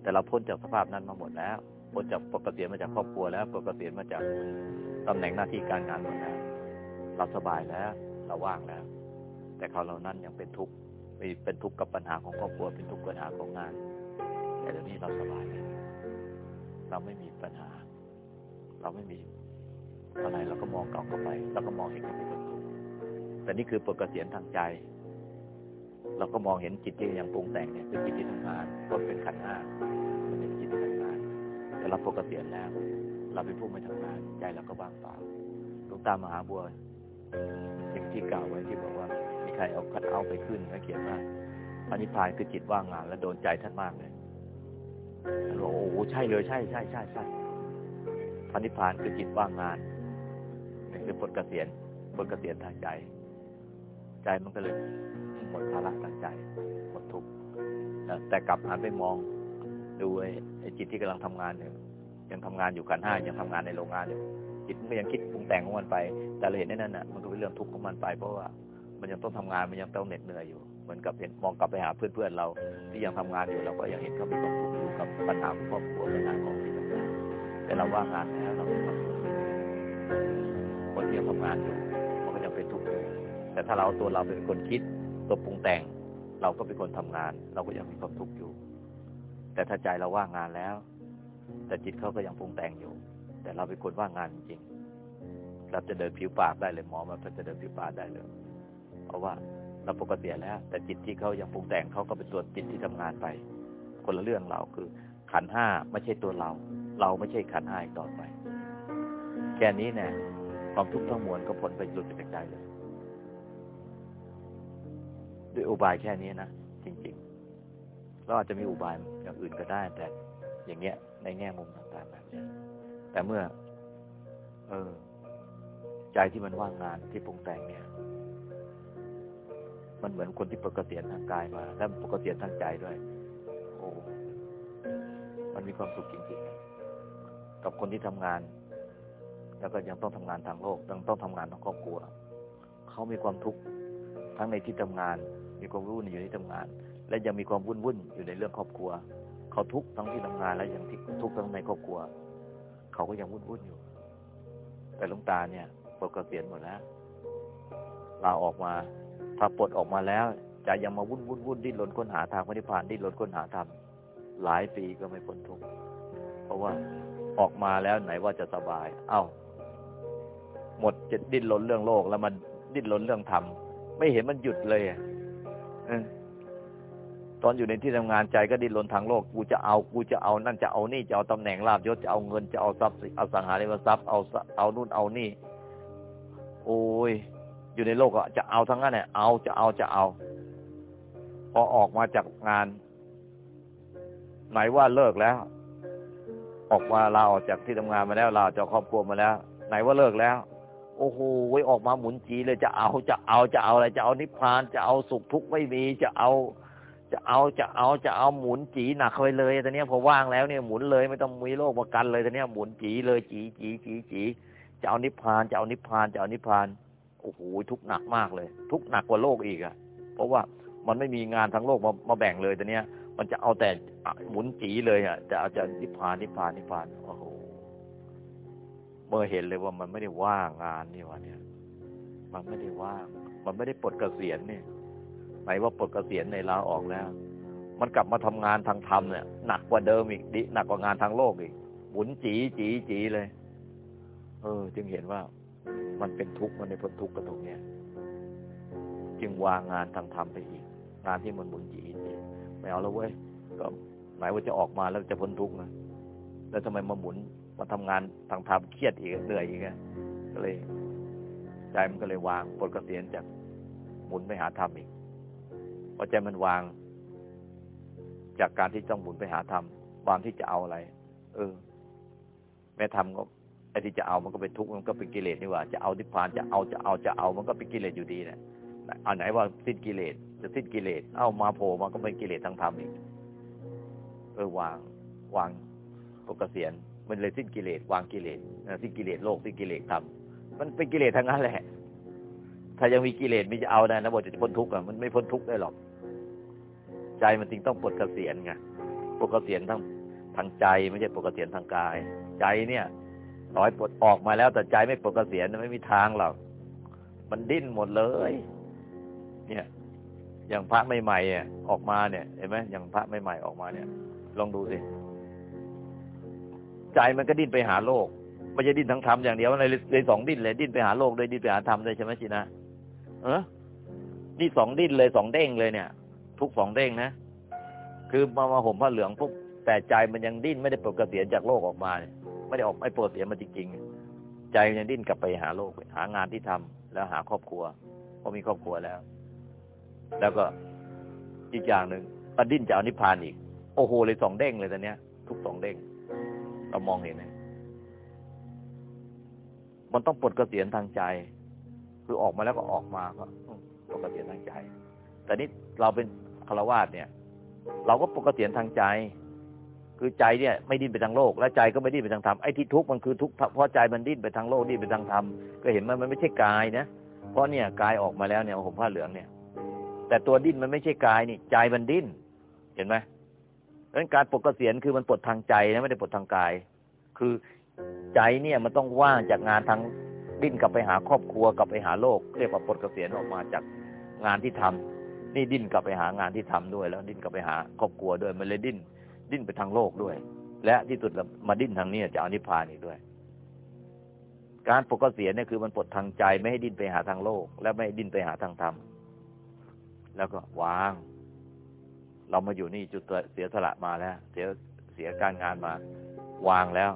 แต่เราพ้นจากสภาพนั้นมาหมดแล้วพ้นจากปกติมาจากครอบครัวแล้วปกติมาจากตำแหน่งหน้าที่การงานหมดแล้วเราสบายแล้ว เราว่างแล้ว แต่เขาเหล่านั้นยังเป็นทุกข์เป็นทุกข์กับปัญหาของครอบครัวเป็นทุกข์ปัญหาของงาน แต่เดี๋ยวนี้เราสบายเราไม่มีปัญหา เราไม่มีอะไรเราก็มองเก่าเข้าไปเราก็มองเห็นเขาเป็นทุกข์แต่นี่คือปกติทางใจ เราก็มองเห็นจิตที่ยังปรุงแต่งเนี่ยเป็นจิตที่ทำงานก็เป็นขันห้ามันเป็นจิตที่ทำงาน แต่เราปกติแล้ว เราเป็นผู้ไม่ทำงาน ใจเราก็ว่างเปล่าหลวงตามหาบัวสิ่งที่กล่าวไว้ที่บอกว่า ใครเอาคัดเอาไปขึ้นแล้วเขียนว่าพระนิพพานคือจิตว่างงาน และโดนใจท่านมากเลยท่านบอกโอ้โหใช่เลยใช่ใช่ใช่ใช่พระนิพพานคือจิตว่างงานนี่คือผลเกษียณผลเกษียณทางใจ ใจมันก็เลยหมดภาระทางใจหมดทุกข์แต่กลับหันไปมอง ดูไอ้จิตที่กำลังทำงานเนี่ยยังทำงานอยู่กันห้ายังทำงานในโรงงานอยู่จิตมันยังคิดปรุงแต่งของมันไป แต่เราเห็นนั่นน่ะมันก็เป็นเรื่องทุกข์ของมันไปเพราะว่า มันยังต้องทำงานมันยังต้องเหน็ดเหนื่อยอยู่ เหมือนกับเห็นมองกลับไปหาเพื่อนๆเรา ที่ยังทำงานอยู่เราก็ยังเห็นเขามีความทุกข์อยู่กับปัญหาครอบครัวปัญหาของที่ทำงานแต่เราว่างงานแล้วเราไม่ทำคนที่ยังทำงานอยู่มันก็ยังเป็นทุกข์อยู่แต่ถ้าเราตัวเราเป็นคนคิดตัวปรุงแต่ง เราก็เป็นคนทำงาน เราก็ยังมีความทุกข์อยู่ แต่ถ้าใจเราว่างงานแล้ว แต่จิตเขาก็ยังปรุงแต่งอยู่ แต่เราเป็นคนว่างงานจริงเราจะเดินผิวปากได้เลยหมอมาจะเดินผิวปากได้เลย เพราะว่าเราปกติแล้ว แต่จิตที่เขายังปรุงแต่งเขาก็เป็นตัวจิตที่ทำงานไป คนละเรื่องเราคือ ขันห้าไม่ใช่ตัวเรา เราไม่ใช่ขันห้าอีกต่อไป แค่นี้เนี่ยความทุกข์ทั้งมวลก็พ้นไปหลุดจากใจเลยด้วยอุบายแค่นี้นะจริงๆเราอาจจะมีอุบายอย่างอื่นก็ได้ แต่อย่างเงี้ย ในแง่มุมต่างๆแบบนี้แต่เมื่อ เออ ใจที่มันว่างงานที่ปรุงแต่งเนี่ย มันเหมือนคนที่ปกติทางกายมา แล้วปกติทางใจด้วย โอ้ มันมีความสุขจริงๆ กับคนที่ทำงาน แล้วก็ยังต้องทำงานทางโลกยังต้องทำงานทางครอบครัว เขามีความทุกข์ทั้งในที่ทำงาน มีความวุ่นอยู่ที่ทำงาน และยังมีความวุ่นวุ่นอยู่ในเรื่องครอบครัว เขาทุกข์ทั้งที่ทำงานและยังทุกข์ทั้งในครอบครัว เขาก็ยังวุ่นวุ่นอยู่ แต่ลุงตาเนี่ยปลดเกษียณหมดแล้วลาออกมา ถ้าปลดออกมาแล้วจะยังมาวุ่นวุ่นวุ่นดิ้นรนค้นหาทางพระนิพพานดิ้นรนค้นหาธรรมหลายปีก็ไม่พ้นทุกข์เพราะว่าออกมาแล้วไหนว่าจะสบาย เอา้า หมดจะดิ้นรนเรื่องโลกแล้วมันดิ้นรนเรื่องธรรมไม่เห็นมันหยุดเลยอตอนอยู่ในที่ทำงานใจก็ดิ้นรนทางโลก กูจะเอา กูจะเอานั่นจะเอานี่จะเอาตำแหน่งลาบยศจะเอาเงินจะเอาทรัพย์เอาสังหาริมทรัพย์เอาเอานู่นเอานี่ โอ้ย อยู่ในโลกอะจะเอาทั้งนั้นเนี่ยเอาจะเอาจะเอา พอออกมาจากงาน ไหนว่าเลิกแล้ว ออกมาลาออกจากที่ทำงานมาแล้วลาจากครอบครัวมาแล้ว ไหนว่าเลิกแล้ว โอ้โหไว้ออกมาหมุนจีเลยจะเอาจะเอาจะเอาอะไร จะเอานิพพานจะเอาสุขทุกข์ไม่มีจะเอา จะเอาจะเอาจะเอาหมุนจีหนักไปเลยตอนนี้ยพอว่างแล้วเนี่ยหมุนเลยไม่ต้องมีโลกประกันเลยตอนนี้ยหมุนจีเลยจีจีจีจีจะเอานิพพานจะเอานิพพานจะเอานิพพาน โอ้โหทุกหนักมากเลย ทุกหนักกว่าโลกอีกอะเพราะว่ามันไม่มีงานทั้งโลกมามาแบ่งเลยแตอนนี้ย มันจะเอาแต่หมุนจีเลยอะจะเอาจะนิพพานนิพพานนิพพานโอ้โหเมื่อเห็นเลยว่ามันไม่ได้ว่างงานนี่วะเนี่ย มันไม่ได้ว่าง มันไม่ได้ปลดเกษียณเนี่ยไหนว่าปลดเกษียณในลาออกแล้ว มันกลับมาทำงานทางธรรมเนี่ยหนักกว่าเดิมอีกดิหนักกว่างานทางโลกอีกหมุนจีจีจีเลย เออ จึงเห็นว่า มันเป็นทุกข์มันในพ้นทุกข์กับตรงเนี้ยจึงวางงานทางธรรมไปอีก งานที่มันหมุนจีจีไม่เอาแล้วเว้ยก็หมายว่าจะออกมาแล้วจะพ้นทุกข์นะแล้วทำไมมาหมุนมาทำงานทางธรรมเครียดอีกเหนื่อยอีกก็เลยใจมันก็เลยวางปลดเกษียณจากหมุนไปหาธรรมอีกพอใจมันวาง จากการที่ต้องหมุนไปหาธรรมความที่จะเอาอะไร เออ แม้ธรรมก็ ไอ้ที่จะเอามันก็เป็นทุกข์มันก็เป็นกิเลสนี่ว่าจะเอานิพพานจะเอาจะเอาจะเอามันก็เป็นกิเลสอยู่ดีเนี่ยเอาไหนว่าสิ้นกิเลสจะสิ้นกิเลสเอามาโผล่มันก็เป็นกิเลสทางธรรมอีกเออวางวางปลดเกษียณมันเลยสิ้นกิเลสวางกิเลสสิ้นกิเลสโลกสิ้นกิเลสธรรมมันเป็นกิเลสทั้งนั้นแหละ ถ้ายังมีกิเลสมีจะเอาได้นะบอกจะพ้นทุกข์อะมันไม่พ้นทุกข์ได้หรอก ใจมันจริงต้องปลดเกษียณไงปลดเกษียณทั้งทางใจไม่ใช่ปลดเกษียณทางกาย ใจเนี่ย ต่อยปลดออกมาแล้วแต่ใจไม่ปลดเกษียณไม่มีทางหรอกมันดิ้นหมดเลย เนี่ย อย่างพระใหม่ๆอะออกมาเนี่ยเห็นไหมอย่างพระใหม่ๆออกมาเนี่ย ลองดูสิใจมันก็ดิ้นไปหาโลกไม่ใช่ดิ้นทั้งธรรมอย่างเดียวเลยเลยสองดิ้นเลยดิ้นไปหาโลกเลยดิ้นไปหาธรรมเลยใช่ไหมชินะเออนี่สองดิ้นเลยสองเด้งเลยเนี่ย ทุกสองเด้งนะคือมามาห่มผ้าเหลืองปุ๊บแต่ใจมันยังดิ้นไม่ได้ปลดเกษียณจากโลกออกมา ไม่ได้ออกไม่ปลดเสียมาจริงๆ ใจยังดิ้นกลับไปหาโลก หางานที่ทำแล้วหาครอบครัวพอมีครอบครัวแล้ว แล้วก็อีกอย่างหนึ่งมันดิ้นจะเอานิพพานอีก โอ้โหเลยสองเด้งเลยตอนเนี้ย ทุกสองเด้งเรามองเห็นไหมมันต้องปลดเกษียณทางใจ คือออกมาแล้วก็ออกมาก็ปลดเกษียณทางใจ แต่นี้เราเป็นฆราวาสเนี่ย เราก็ปลดเกษียณทางใจ คือใจเนี่ยไม่ดิ้นไปทางโลก และใจก็ไม่ดิ้นไปทางธรรมไอ้ที่ทุกข์มันคือทุกข์เพราะใจมันดิ้นไปทางโลกดิ้นไปทางธรรมก็เห็นมันมันไม่ใช่กายนะเพราะเนี่ยกายออกมาแล้วเนี่ยผมผ้าเหลืองเนี่ย แต่ตัวดิ้นมันไม่ใช่กายนี่ใจมันดิ้นเห็นไหมเพราะฉะนั้นการปลดเกษียณคือมันปลดทางใจนะไม่ได้ปลดทางกาย คือใจเนี่ยมันต้องว่างจากงานทางดิ้นกลับไปหาครอบครัวกลับไปหาโลก เรียกว่าปลดเกษียณออกมาจากงานที่ทำนี่ดิ้นกลับไปหางานที่ทำด้วย แล้วดิ้นกลับไปหาครอบครัวด้วยมันเลยดิ้น ดิ้นไปทางโลกด้วย และที่สุดมาดิ้นทางนี้จะเอานิพพานอีกด้วย การปลดเกษียณเนี่ยคือมันปลดทางใจไม่ให้ดิ้นไปหาทางโลก และไม่ให้ดิ้นไปหาทางธรรมแล้วก็วาง เรามาอยู่นี่จุดเสียสละมาแล้ว เสียเสียการงานมา วางแล้ว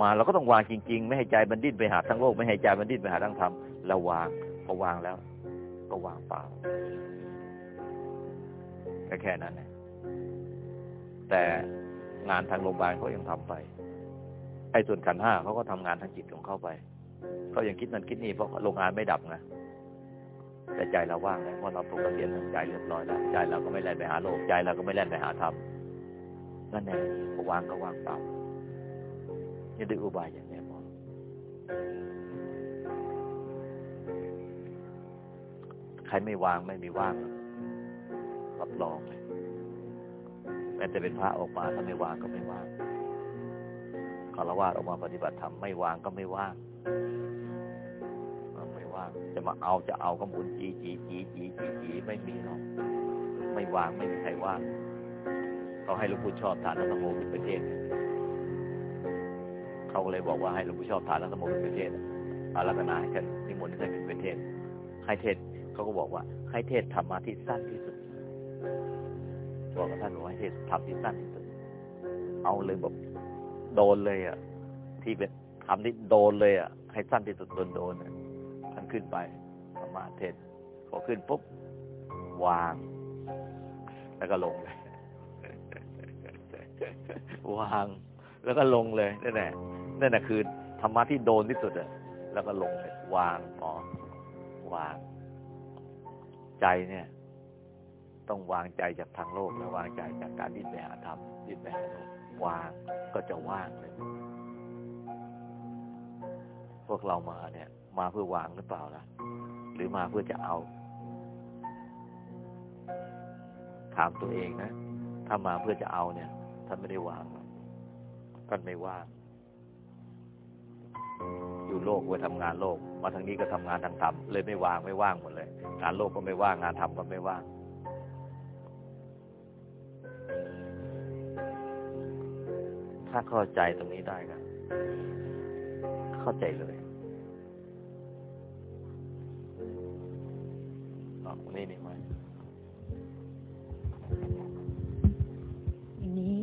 มาเราก็ต้องวางจริง ๆ ไม่ให้ใจมันดิ้นไปหาทั้งโลก ไม่ให้ใจมันดิ้นไปหาทั้งธรรมเราวางพอวางแล้ว ก็วางเปล่าแค่แค่นั้นเอง แต่งานทางโรงพยาบาลเขายังทำไปไอ้ส่วนขันห้าเขาก็ทำงานทางจิตของเขาไปเขายังคิดนั่นคิดนี่เพราะโรงงานไม่ดับไงแต่ใจเราว่างแล้วเพราะเราปกติทางใจเรียบร้อยแล้วใจเราก็ไม่แล่นไปหาโลกใจเราก็ไม่แล่นไปหาธรรมนั่นเองพอวางก็วางเปล่านี่ด้วยอุบายอย่างนี้พอใครไม่วางไม่มีว่างรับรองเลย ม้แต่เป็นพระออกมาถ้าไม่วางก็ไม่ว่างคารวะออกมาปฏิบัติธรรมไม่วางก็ไม่ว่างไม่ว่างจะมาเอาจะเอาก็หมุนจีจีจีจีจีจีไม่มีหรอกไม่วางไม่มีใครว่างเขาให้หลวงปู่ชอบฐานธรรมโมเป็นประเทศเขาก็เลยบอกว่าให้หลวงปู่ชอบฐานรัตโมเป็นเทศอารัตนาให้ท่านนิมนต์ให้ท่านเป็นเทศให้เทศเขาก็บอกว่าให้เทศธรรมะที่สั้นที่สุด บอกกับท่านว่าให้เทศทำที่สั้นที่สุดเอาเลยแบบโดนเลยอะ ที่เป็นทำที่โดนเลยอะ ให้สั้นที่สุดโดนโดนท่านขึ้นไปธรรมะเทศพอขึ้นปุ๊บวาง แล้วก็ลงเลยวางแล้วก็ลงเลยนั่นแหละนั่นแหะคือธรรมะที่โดนที่สุดอะแล้วก็ลงไปวางอ๋อวาง ใจเนี่ย ต้องวางใจจากทางโลกแล้วางใจจากการดิ้นไปหาธรรมดิ้นไปหาโลกวางก็จะว่างเลย พวกเรามาเนี่ย มาเพื่อวางหรือเปล่าล่ะ หรือมาเพื่อจะเอา ถามตัวเองนะ ถ้ามาเพื่อจะเอาเนี่ยท่านไม่ได้วางท่านไม่ว่างอยู่โลกไว้ทำงานโลก มาทางนี้ก็ทำงานทางธรรมเลยไม่ว่างไม่ว่างหมดเลย งานโลกก็ไม่ว่างงานธรรมก็ไม่ว่าง ถ้าเข้าใจตรงนี้ได้ก็เข้าใจเลยอ๋อนี่นี่ไหมทีนี้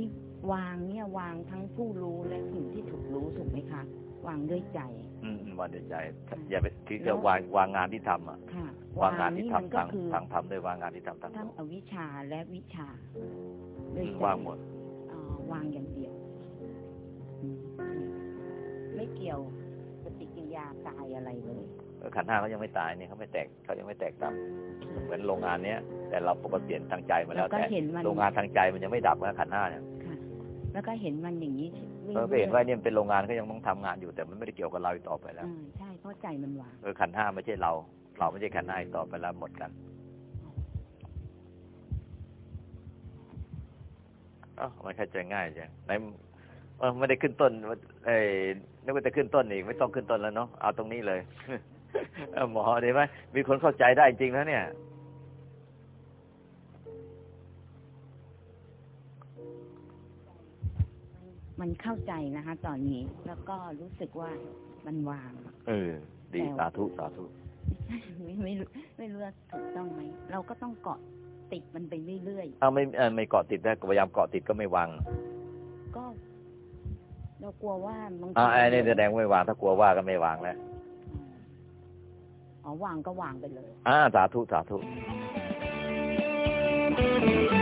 วางเนี่ยวางทั้งผู้รู้และสิ่งที่ถูกรู้ถูกไหมคะ วางด้วยใจ อืมอืมวางในใจ อย่าไปที่จะวางวางงานที่ทำอะค่ะวางงานที่นี่ทำมันก็ทางคือทางทำด้วยวางงานที่ทำทางทั้งโลกอวิชชาและวิชาอืด้วยมใจวางหมดอ๋อวางอย่างเดียวอืม ไม่เกี่ยวปฏิกิริยากายอะไรเลยเออขันธ์ห้าเขายังไม่ตายเนี่ยเขาไม่แตกเขายังไม่แตกดับเหมือนโรงงานเนี้ยแต่เราปกติทางใจมาแล้วแล้วก็แต่เห็นมันโรงงานทางใจมันยังไม่ดับนะขันธ์ห้าเนี่ยค่ะแล้วก็เห็นมันอย่างนี้เออก็เห็นว่าเนี่ยเป็นโรงงานก็ยังต้องทำงานอยู่แต่มันไม่ได้เกี่ยวกับเราอีกต่อไปแล้วอ่าใช่เพราะใจมันวางเออขันธ์ห้าไม่ใช่เรา เราไม่ใช่ขันธ์ห้าอีกต่อไปแล้วหมดกันเอ้ามันเข้าใจง่ายจังไหนเออ ไม่ได้ขึ้นต้นเอ้ยนึกว่าจะขึ้นต้นอีกไม่ต้องขึ้นต้นแล้วเนาะเอาตรงนี้เลยเออหมอเห็นไหมมีคนเข้าใจได้จริงนะเนี่ยมันเข้าใจนะคะ ตอนนี้แล้วก็รู้สึกว่ามันวาง เออ ดีแต่สาธุสาธุไม่ไม่รู้ไม่รู้ว่าถูกต้องไหมเราก็ต้องเกาะติดมันไปเรื่อยเอาไม่เออไม่เกาะติดได้พยายามเกาะติดก็ไม่วางๆก็ เรากลัวว่าบางทีอ่าไอ้นี่แสดงว่าไม่วาง ถ้ากลัวว่าก็ไม่วางแล้วอ๋อวางก็วางไปเลยอ่าสาธุสาธุอ